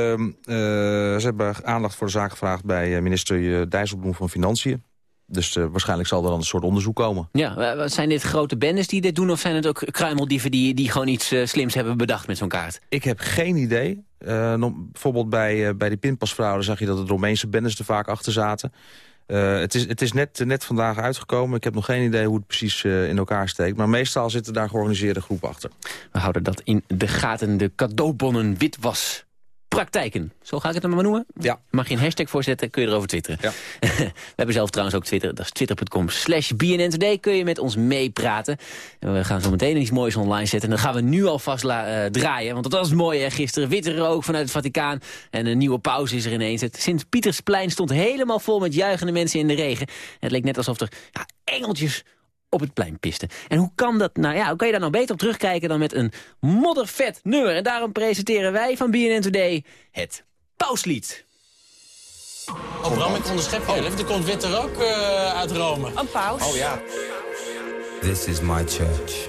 ze hebben aandacht voor de zaak gevraagd bij minister Dijsselbloem van Financiën. Dus waarschijnlijk zal er dan een soort onderzoek komen. Ja, zijn dit grote bendes die dit doen... of zijn het ook kruimeldieven die, die gewoon iets slims hebben bedacht met zo'n kaart? Ik heb geen idee. bijvoorbeeld bij, bij die pinpasfraude zag je dat de Romeinse bendes er vaak achter zaten. Uh, het is, het is net, net vandaag uitgekomen. Ik heb nog geen idee hoe het precies uh, in elkaar steekt. Maar meestal zitten daar georganiseerde groepen achter. We houden dat in de gaten. De cadeaubonnen witwas praktijken. Zo ga ik het dan maar noemen? Ja. Mag je een hashtag voorzetten, kun je erover twitteren. Ja. we hebben zelf trouwens ook Twitter. Dat is twitter.com slash Today. Kun je met ons meepraten. En we gaan zo meteen iets moois online zetten. En dan gaan we nu alvast uh, draaien. Want dat was mooi hè, gisteren. Witte rook vanuit het Vaticaan. En een nieuwe pauze is er ineens. Het Sint-Pietersplein stond helemaal vol met juichende mensen in de regen. het leek net alsof er ja, engeltjes op het plein pisten. En hoe kan dat nou ja, hoe kan je daar nou beter op terugkijken dan met een moddervet nummer? En daarom presenteren wij van BNN Today het pauslied. Oh, Bram, ik onderschep je even. Er komt witte rook uh, uit Rome. Een paus. Oh ja. This is my church.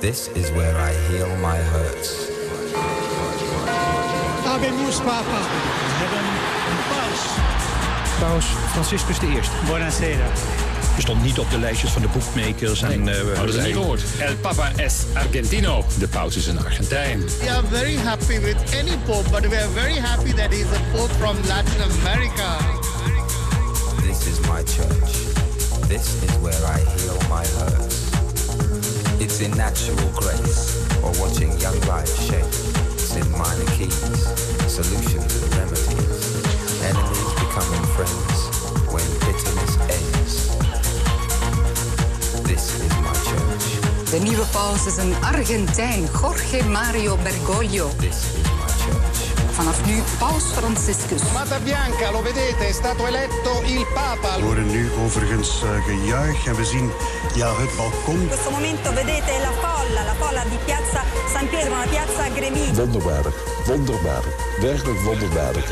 This is where I heal my hurts. Abemus Papa. We hebben een paus. Paus Franciscus I. Buonasera. Je stond niet op de lijstjes van de boekmakers. Nee. En, uh, we hadden het niet gehoord. El Papa es Argentino. De paus is een Argentijn. We are very happy with any pope, but we are very happy that he is a pope from Latin America. This is my church. This is where I heal my hurts. It's in natural grace or watching young life shape. It's in minor keys, solutions De nieuwe paus is een Argentijn, Jorge Mario Bergoglio. Vanaf nu paus Franciscus. Mata Bianca, lo vedete, è stato eletto il Papa. We horen nu overigens uh, gejuich en we zien ja, het balkon. In questo momento vedete la folla, la folla di piazza San Pietro, una piazza gremita. Wonderbaarlijk, wonderbaarlijk, werkelijk wonderbaarlijk.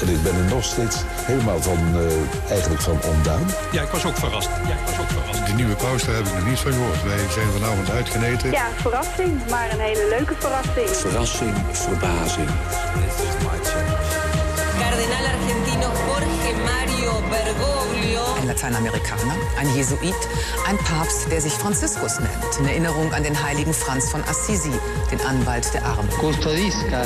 En ik ben er nog steeds helemaal van, uh, eigenlijk van ontdaan. Ja, ik was ook verrast. Ja, ik was ook verrast. De nieuwe paus, daar heb ik nog niets van gehoord. Wij zijn vanavond uitgeneten. Ja, verrassing, maar een hele leuke verrassing. Verrassing, verbazing. Cardenal Argentino Jorge Mario Bergoglio. Ein Lateinamerikaner, ein Jesuit, ein Papst, der sich Franziskus nennt. In Erinnerung an den heiligen Franz von Assisi, den Anwalt der Armen. Custodisca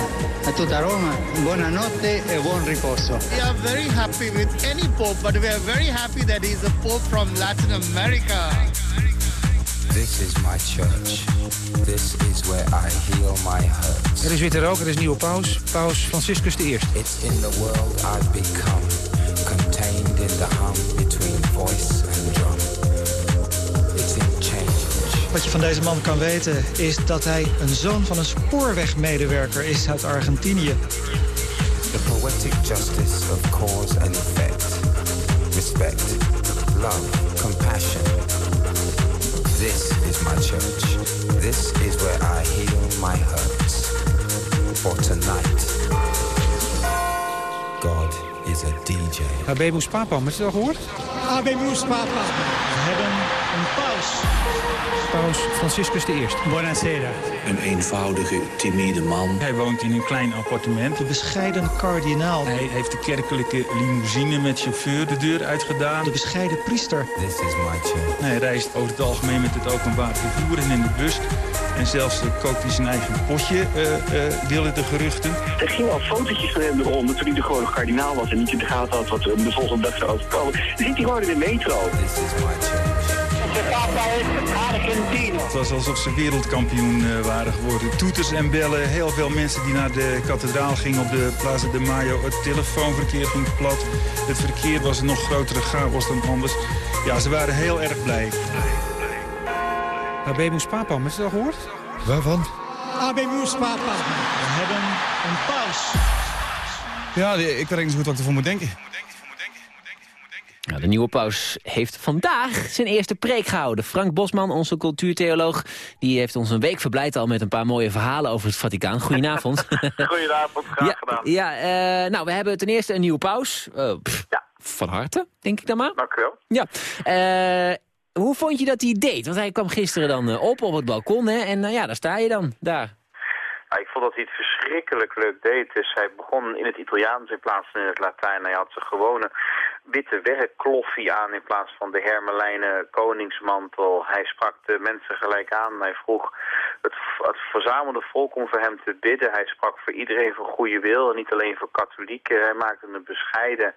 a tutta Roma, buonanotte e buon riposo. We are very happy with any pope, but we are very happy that he is a pope from Latin America. This is my church. This is where I heal my hurts. Er is witte rook, er is nieuwe paus. Paus Franciscus I. It's in the world I've become. Contained in the hum Wat je van deze man kan weten is dat hij een zoon van een spoorwegmedewerker is uit Argentinië. The poetic justice of cause and effect. Respect, love, compassion. This is my church. This is where I heal my hurts. For tonight, is a DJ. Habemus Papa, heb je het al gehoord? Habemus Papa. We hebben een paus. Paus Franciscus I. Buonasera. Een eenvoudige, timide man. Hij woont in een klein appartement. De bescheiden kardinaal. Hij heeft de kerkelijke limousine met chauffeur de deur uitgedaan. De bescheiden priester. This is my church. Hij reist over het algemeen met het openbaar vervoer en in de bus. En zelfs uh, kookt hij zijn eigen potje, uh, uh, willen de geruchten. Er gingen al fotootjes van hem toen hij de gewone kardinaal was... en niet in de gaten had wat er de volgende dag zou overkomen. Dan zit hij gewoon in de metro. Het was alsof ze wereldkampioen waren geworden. Toeters en bellen, heel veel mensen die naar de kathedraal gingen op de Plaza de Mayo. Het telefoonverkeer ging plat. Het verkeer was een nog grotere chaos dan anders. Ja, ze waren heel erg blij. Habemus Papa, heb je dat gehoord? Waarvan? Habemus Papa. We hebben een paus. Ja, ik weet niet zo goed wat ik ervan moet denken. Nou, de nieuwe paus heeft vandaag zijn eerste preek gehouden. Frank Bosman, onze cultuurtheoloog, die heeft ons een week verblijd al met een paar mooie verhalen over het Vaticaan. Goedenavond. Goedenavond, graag ja, gedaan. Ja, uh, nou, we hebben ten eerste een nieuwe paus. Uh, pff, ja. Van harte, denk ik dan maar. Dank u wel. Ja. Uh, hoe vond je dat hij deed? Want hij kwam gisteren dan op op het balkon hè? en ja, daar sta je dan, daar. Ik vond dat hij het verschrikkelijk leuk deed. Dus hij begon in het Italiaans in plaats van in het Latijn. Hij had zijn gewone witte werkkloffie aan in plaats van de hermelijnen koningsmantel. Hij sprak de mensen gelijk aan. Hij vroeg het, het verzamelde volk om voor hem te bidden. Hij sprak voor iedereen voor goede wil en niet alleen voor katholieken. Hij maakte een bescheiden...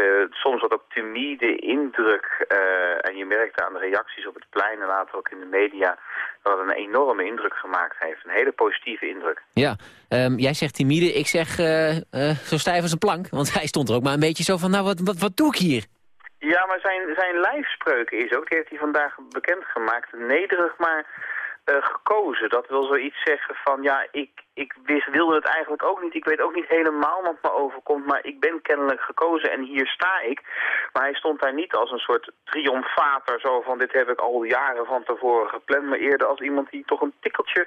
Uh, soms wat ook timide indruk. Uh, en je merkte aan de reacties op het plein en later ook in de media... dat het een enorme indruk gemaakt heeft. Een hele positieve indruk. Ja, um, jij zegt timide, ik zeg uh, zo stijf als een plank. Want hij stond er ook maar een beetje zo van, nou wat, wat, wat doe ik hier? Ja, maar zijn, zijn lijfspreuk is ook, die heeft hij vandaag bekendgemaakt... nederig maar gekozen. Dat wil zoiets zeggen van, ja, ik, ik wist, wilde het eigenlijk ook niet. Ik weet ook niet helemaal wat me overkomt, maar ik ben kennelijk gekozen en hier sta ik. Maar hij stond daar niet als een soort triomfator, zo van dit heb ik al jaren van tevoren gepland. Maar eerder als iemand die toch een tikkeltje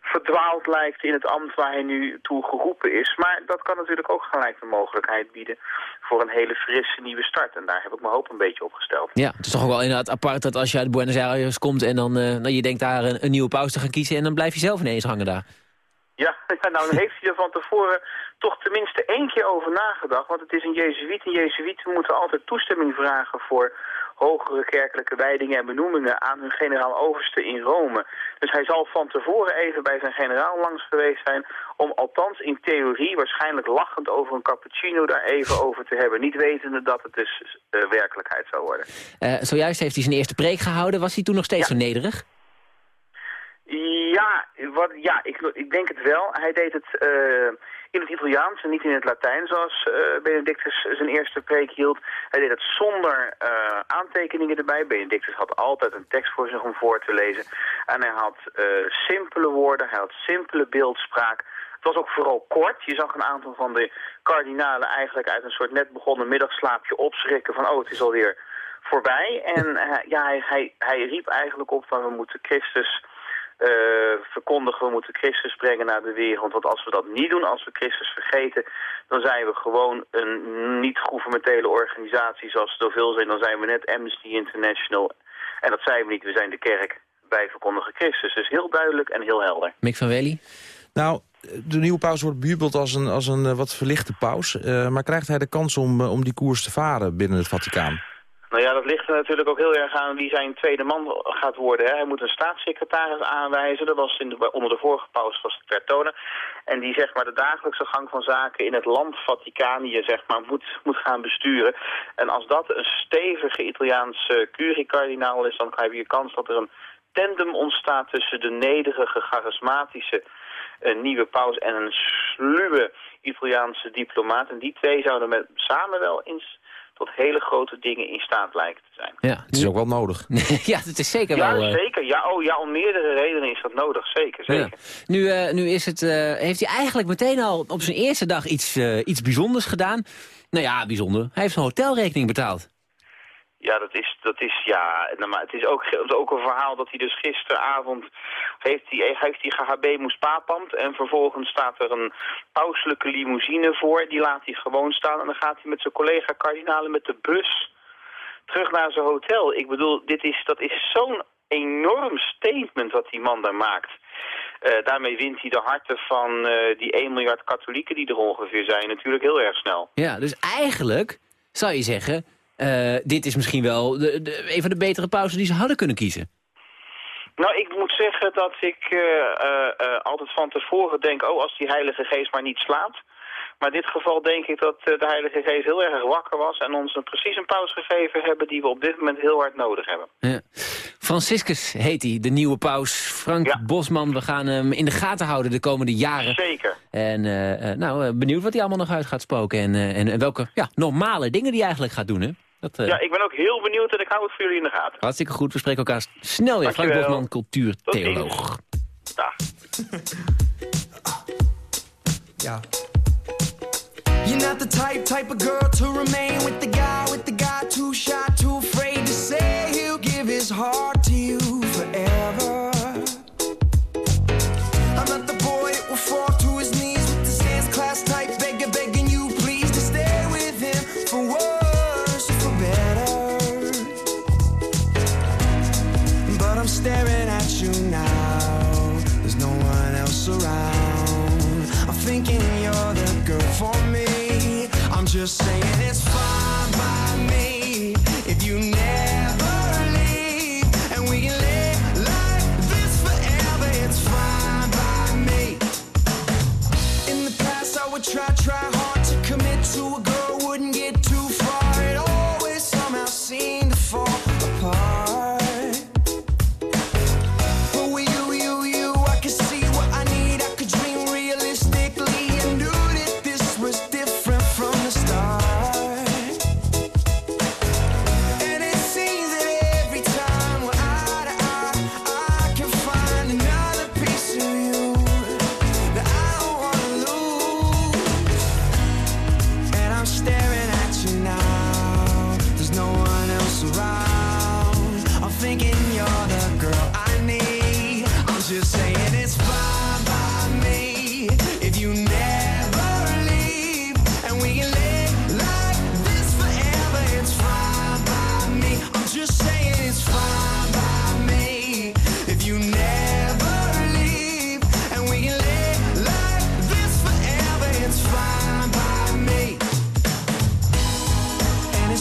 verdwaald lijkt in het ambt waar hij nu toe geroepen is. Maar dat kan natuurlijk ook gelijk de mogelijkheid bieden voor een hele frisse nieuwe start. En daar heb ik mijn hoop een beetje op gesteld. Ja, het is toch ook wel inderdaad apart dat als je uit Buenos Aires komt en dan uh, nou, je denkt daar een nieuwe pauze te gaan kiezen en dan blijf je zelf ineens hangen daar. Ja, nou dan heeft hij er van tevoren toch tenminste één keer over nagedacht. Want het is een jezuïet en jezuïeten moeten altijd toestemming vragen voor hogere kerkelijke wijdingen en benoemingen aan hun generaal-overste in Rome. Dus hij zal van tevoren even bij zijn generaal langs geweest zijn om althans in theorie waarschijnlijk lachend over een cappuccino daar even over te hebben. Niet wetende dat het dus uh, werkelijkheid zou worden. Uh, zojuist heeft hij zijn eerste preek gehouden. Was hij toen nog steeds ja. zo nederig? Ja, wat, ja ik, ik denk het wel. Hij deed het uh, in het Italiaans en niet in het Latijn zoals uh, Benedictus zijn eerste preek hield. Hij deed het zonder uh, aantekeningen erbij. Benedictus had altijd een tekst voor zich om voor te lezen. En hij had simpele woorden, hij had simpele beeldspraak. Het was ook vooral kort. Je zag een aantal van de kardinalen eigenlijk uit een soort net begonnen middagslaapje opschrikken van oh het is alweer voorbij. En ja, hij, hij, hij riep eigenlijk op van we moeten Christus... Uh, verkondigen, we moeten Christus brengen naar de wereld. Want als we dat niet doen, als we Christus vergeten... dan zijn we gewoon een niet-governementele organisatie zoals het zoveel zijn. Dan zijn we net Amnesty International. En dat zijn we niet, we zijn de kerk. Wij verkondigen Christus. Dus heel duidelijk en heel helder. Mick van Wely? Nou, de nieuwe paus wordt bejubeld als een, als een uh, wat verlichte paus. Uh, maar krijgt hij de kans om, om die koers te varen binnen het Vaticaan? Ligt er natuurlijk ook heel erg aan wie zijn tweede man gaat worden. Hè. Hij moet een staatssecretaris aanwijzen. Dat was in de, onder de vorige paus was het Vertone. En die zeg maar de dagelijkse gang van zaken in het land Vaticanië zeg maar moet, moet gaan besturen. En als dat een stevige Italiaanse curie-kardinaal is, dan heb je kans dat er een tandem ontstaat tussen de nederige, charismatische uh, nieuwe paus en een sluwe Italiaanse diplomaat. En die twee zouden met, samen wel eens tot hele grote dingen in staat lijken te zijn. Ja, het is ook wel nodig. ja, het is zeker ja, wel... Ja, zeker. Ja, oh, ja, om meerdere redenen is dat nodig. Zeker, zeker. Ja. Nu, uh, nu is het, uh, heeft hij eigenlijk meteen al op zijn eerste dag iets, uh, iets bijzonders gedaan. Nou ja, bijzonder. Hij heeft zijn hotelrekening betaald. Ja, dat is, dat is, ja, maar het is ook, ook een verhaal dat hij dus gisteravond heeft hij, heeft hij GHB moest papand en vervolgens staat er een pauselijke limousine voor, die laat hij gewoon staan en dan gaat hij met zijn collega kardinalen met de bus terug naar zijn hotel. Ik bedoel, dit is, dat is zo'n enorm statement wat die man daar maakt. Uh, daarmee wint hij de harten van uh, die 1 miljard katholieken die er ongeveer zijn natuurlijk heel erg snel. Ja, dus eigenlijk zou je zeggen, uh, dit is misschien wel de, de, een van de betere pauzen die ze hadden kunnen kiezen. Nou, ik moet zeggen dat ik uh, uh, altijd van tevoren denk... oh, als die Heilige Geest maar niet slaat... Maar in dit geval denk ik dat de Heilige Geest heel erg wakker was... en ons een, precies een pauze gegeven hebben die we op dit moment heel hard nodig hebben. Ja. Franciscus heet hij, de nieuwe paus. Frank Bosman, we gaan hem in de gaten houden de komende jaren. Zeker. En uh, nou, benieuwd wat hij allemaal nog uit gaat spoken... en, en welke ja, normale dingen die hij eigenlijk gaat doen, hè? Dat, uh... Ja, ik ben ook heel benieuwd en ik hou het voor jullie in de gaten. Hartstikke goed, we spreken elkaar snel weer. Frank Bosman, cultuurtheoloog. Dag. ja. You're not the type, type of girl to remain with the guy, with the guy too shy,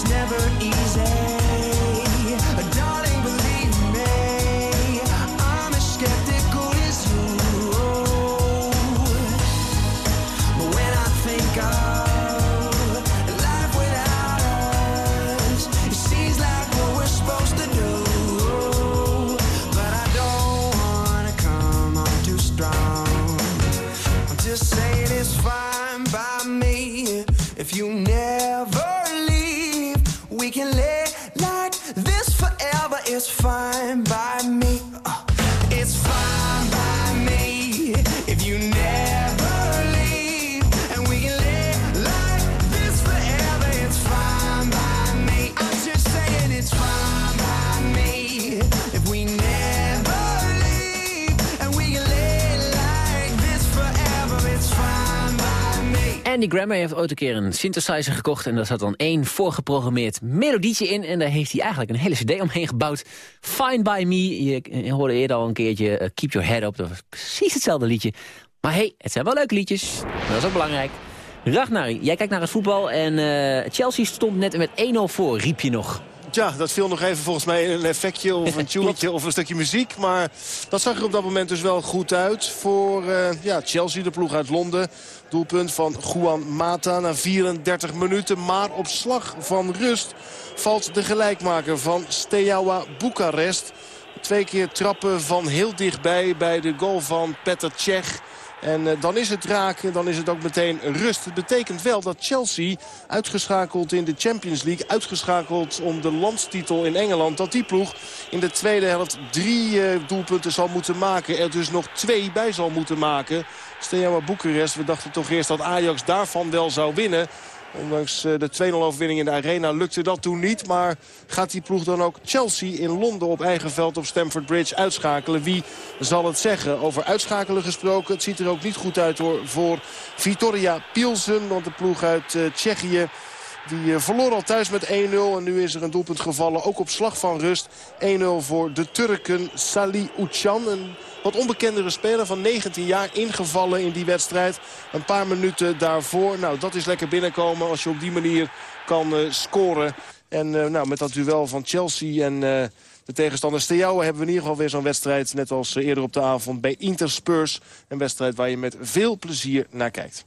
never easy. Andy Grammer heeft ooit een keer een synthesizer gekocht... en daar zat dan één voorgeprogrammeerd melodietje in... en daar heeft hij eigenlijk een hele cd omheen gebouwd. Fine By Me, je, hoorde eerder al een keertje eh, Keep Your Head Up. Dat was precies hetzelfde liedje. Maar hey, het zijn wel leuke liedjes. Dat is ook belangrijk. Ragnar, jij kijkt naar het voetbal en eh, Chelsea stond net met 1-0 voor, riep je nog. Ja, dat viel nog even volgens mij een effectje of een tunetje of een stukje muziek. Maar dat zag er op dat moment dus wel goed uit voor eh, ja, Chelsea, de ploeg uit Londen. Doelpunt van Juan Mata na 34 minuten. Maar op slag van rust valt de gelijkmaker van Steaua Boekarest. Twee keer trappen van heel dichtbij bij de goal van Petr Cech. En eh, dan is het raak en dan is het ook meteen rust. Het betekent wel dat Chelsea, uitgeschakeld in de Champions League... uitgeschakeld om de landstitel in Engeland... dat die ploeg in de tweede helft drie eh, doelpunten zal moeten maken. Er dus nog twee bij zal moeten maken. Steaua Boekarest, we dachten toch eerst dat Ajax daarvan wel zou winnen... Ondanks eh, de 2-0 overwinning in de Arena lukte dat toen niet. Maar gaat die ploeg dan ook Chelsea in Londen op eigen veld op Stamford Bridge uitschakelen? Wie zal het zeggen? Over uitschakelen gesproken. Het ziet er ook niet goed uit hoor, voor Vitoria Pilsen. Want de ploeg uit uh, Tsjechië... Die uh, verloor al thuis met 1-0 en nu is er een doelpunt gevallen. Ook op slag van rust. 1-0 voor de Turken Salih Uçan. Wat onbekendere speler van 19 jaar ingevallen in die wedstrijd. Een paar minuten daarvoor. Nou, dat is lekker binnenkomen als je op die manier kan uh, scoren. En uh, nou, met dat duel van Chelsea en... De tegenstander Steaua hebben we in ieder geval weer zo'n wedstrijd... net als eerder op de avond bij Inter Spurs. Een wedstrijd waar je met veel plezier naar kijkt.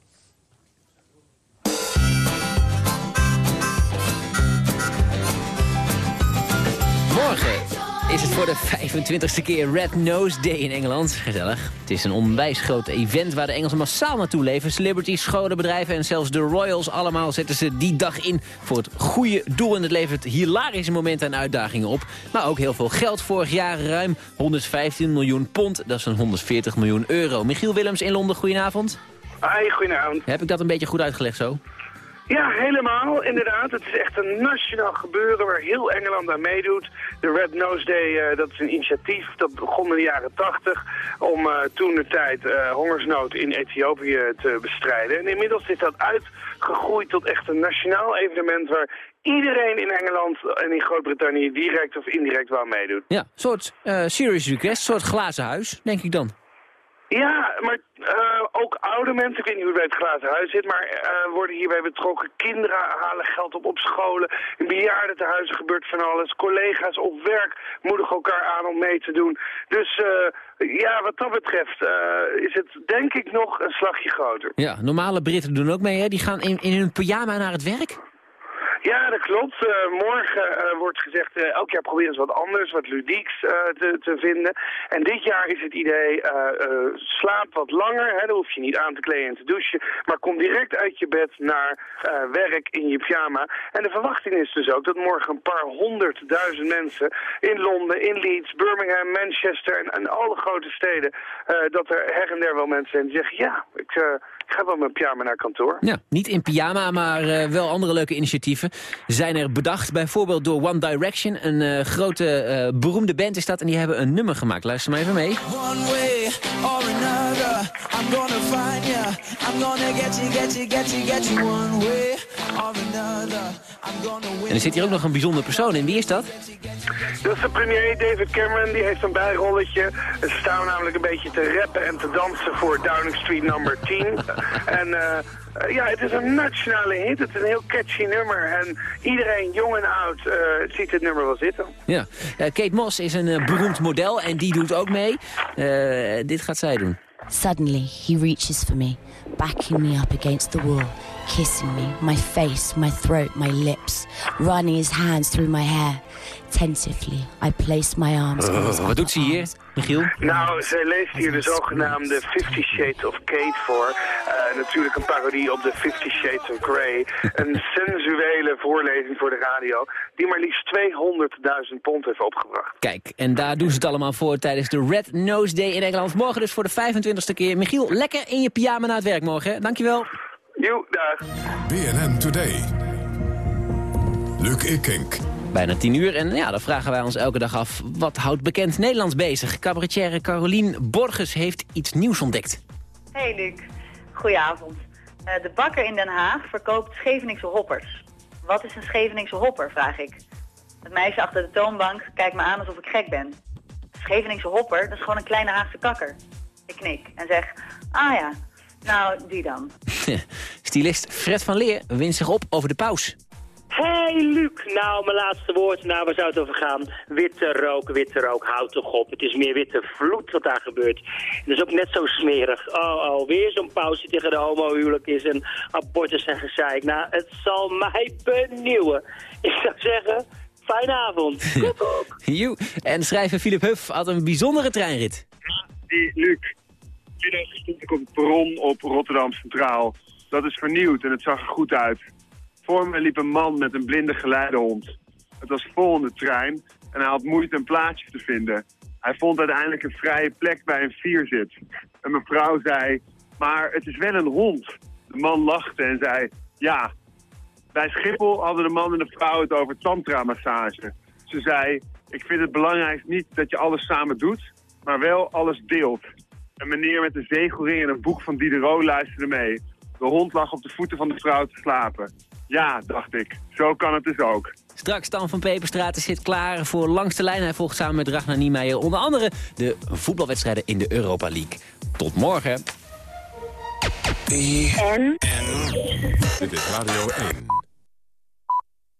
Is het voor de 25ste keer Red Nose Day in Engeland. Gezellig. Het is een onwijs groot event waar de Engelsen massaal naartoe leven. Celebrities, scholen, bedrijven en zelfs de Royals allemaal zetten ze die dag in voor het goede doel. En het levert hilarische momenten en uitdagingen op. Maar ook heel veel geld. Vorig jaar ruim 115 miljoen pond. Dat is een 140 miljoen euro. Michiel Willems in Londen, goedenavond. Hi, goedenavond. Heb ik dat een beetje goed uitgelegd zo? Ja, helemaal, inderdaad. Het is echt een nationaal gebeuren waar heel Engeland aan meedoet. De Red Nose Day, eh, dat is een initiatief, dat begon in de jaren 80... om eh, toen de tijd eh, hongersnood in Ethiopië te bestrijden. En inmiddels is dat uitgegroeid tot echt een nationaal evenement... waar iedereen in Engeland en in Groot-Brittannië direct of indirect wel meedoet. Ja, een soort serious request, een soort glazen huis, denk ik dan. Ja, maar eh, ook oude mensen, ik weet niet hoe het bij het glazen huis zit, maar eh, worden hierbij betrokken. Kinderen halen geld op op scholen. In bejaardentehuizen gebeurt van alles. Collega's op werk moedigen elkaar aan om mee te doen. Dus eh, ja, wat dat betreft is het denk ik nog een slagje groter. Ja, normale Britten doen ook mee, hè? Die gaan in, in hun pyjama naar het werk. Ja, dat klopt. Eh, morgen eh, wordt gezegd, eh, elk jaar proberen ze wat anders, wat ludieks te, te vinden. En dit jaar is het idee, slaap wat langer, hè, hoef je niet aan te kleden en te douchen. Maar kom direct uit je bed naar werk in je pyjama. En de verwachting is dus ook dat morgen een paar honderdduizend mensen in Londen, in Leeds, Birmingham, Manchester en, en alle grote steden, dat er her en der wel mensen zijn die zeggen, ja, ik... ik ga wel met pyjama naar kantoor. Ja, niet in pyjama, maar eh, wel andere leuke initiatieven zijn er bedacht. Bijvoorbeeld door One Direction, een eh, grote eh, beroemde band is dat. En die hebben een nummer gemaakt. Luister maar even mee. One way or another, I'm gonna find ya. I'm gonna get you, get you, get you, get you. One way En er zit hier ook nog een bijzonder persoon in. Wie is dat? Dat is de premier David Cameron, die heeft een bijrolletje. Ze staan namelijk een beetje te rappen en te dansen voor Downing Street nummer 10. en eh, ja, het is een nationale hit. Het is een heel catchy nummer. En iedereen, jong en oud, eh, ziet het nummer wel zitten. Ja. Eh, Kate Moss is een beroemd model en die doet ook mee. Eh, dit gaat zij doen. Suddenly, he reaches for me, backing me up against the wall, kissing me, my face, my throat, my lips, running his hands through my hair. Tentatively, I place my arms his wat doet ze hier, Michiel? Nou, zij leest hier de zogenaamde Fifty Shades of Kate voor. Eh, natuurlijk een parodie op de Fifty Shades of Grey. Een sensuele voorlezing voor de radio, die maar liefst 200.000 pond heeft opgebracht. Kijk, en daar doen ze het allemaal voor tijdens de Red Nose Day in Engeland. Morgen dus voor de 25ste keer. Michiel, lekker in je pyjama naar het werk morgen. hè? Dankjewel. Jo, dag. BNN Today. Luc Ikink. Bijna tien uur en ja, dan vragen wij ons elke dag af... wat houdt bekend Nederlands bezig? Cabaretière Carolien Borges heeft iets nieuws ontdekt. Hey Luc, goedenavond. Eh, de bakker in Den Haag verkoopt Scheveningse hoppers. Wat is een Scheveningse hopper, vraag ik. Het meisje achter de toonbank kijkt me aan alsof ik gek ben. Scheveningse hopper, dat is gewoon een kleine Haagse kakker. Ik knik en zeg, ah ja, nou die dan. Stylist Fred van Leer wint zich op over de paus. Hey Luc, nou mijn laatste woord, nou waar zou het over gaan? Witte rook, witte rook, houd toch op. Het is meer witte vloed wat daar gebeurt. Dat is ook net zo smerig. Oh, oh, weer zo'n pauze die tegen de homohuwelijk is en abortus en gezeik. Nou, het zal mij benieuwen. Ik zou zeggen, fijne avond. Joe. En schrijver Philip Huff had een bijzondere treinrit. die Luc. Middag stond ik op het perron op Rotterdam Centraal. Dat is vernieuwd en het zag er goed uit. Voor me liep een man met een blinde geleidehond. Het was vol in de trein en hij had moeite een plaatsje te vinden. Hij vond uiteindelijk een vrije plek bij een vierzit. En mevrouw zei, maar het is wel een hond. De man lachte en zei, ja. Bij Schiphol hadden de man en de vrouw het over tantra-massage. Ze zei, ik vind het belangrijk niet dat je alles samen doet, maar wel alles deelt. Een meneer met een zegelring en een boek van Diderot luisterde mee. De hond lag op de voeten van de vrouw te slapen. Ja, dacht ik. Zo kan het dus ook. Straks Stan van Peperstraten zit klaar voor Langs de Lijn. Hij volgt samen met Ragnar Niemeyer onder andere de voetbalwedstrijden in de Europa League. Tot morgen. En? Dit is Radio 1.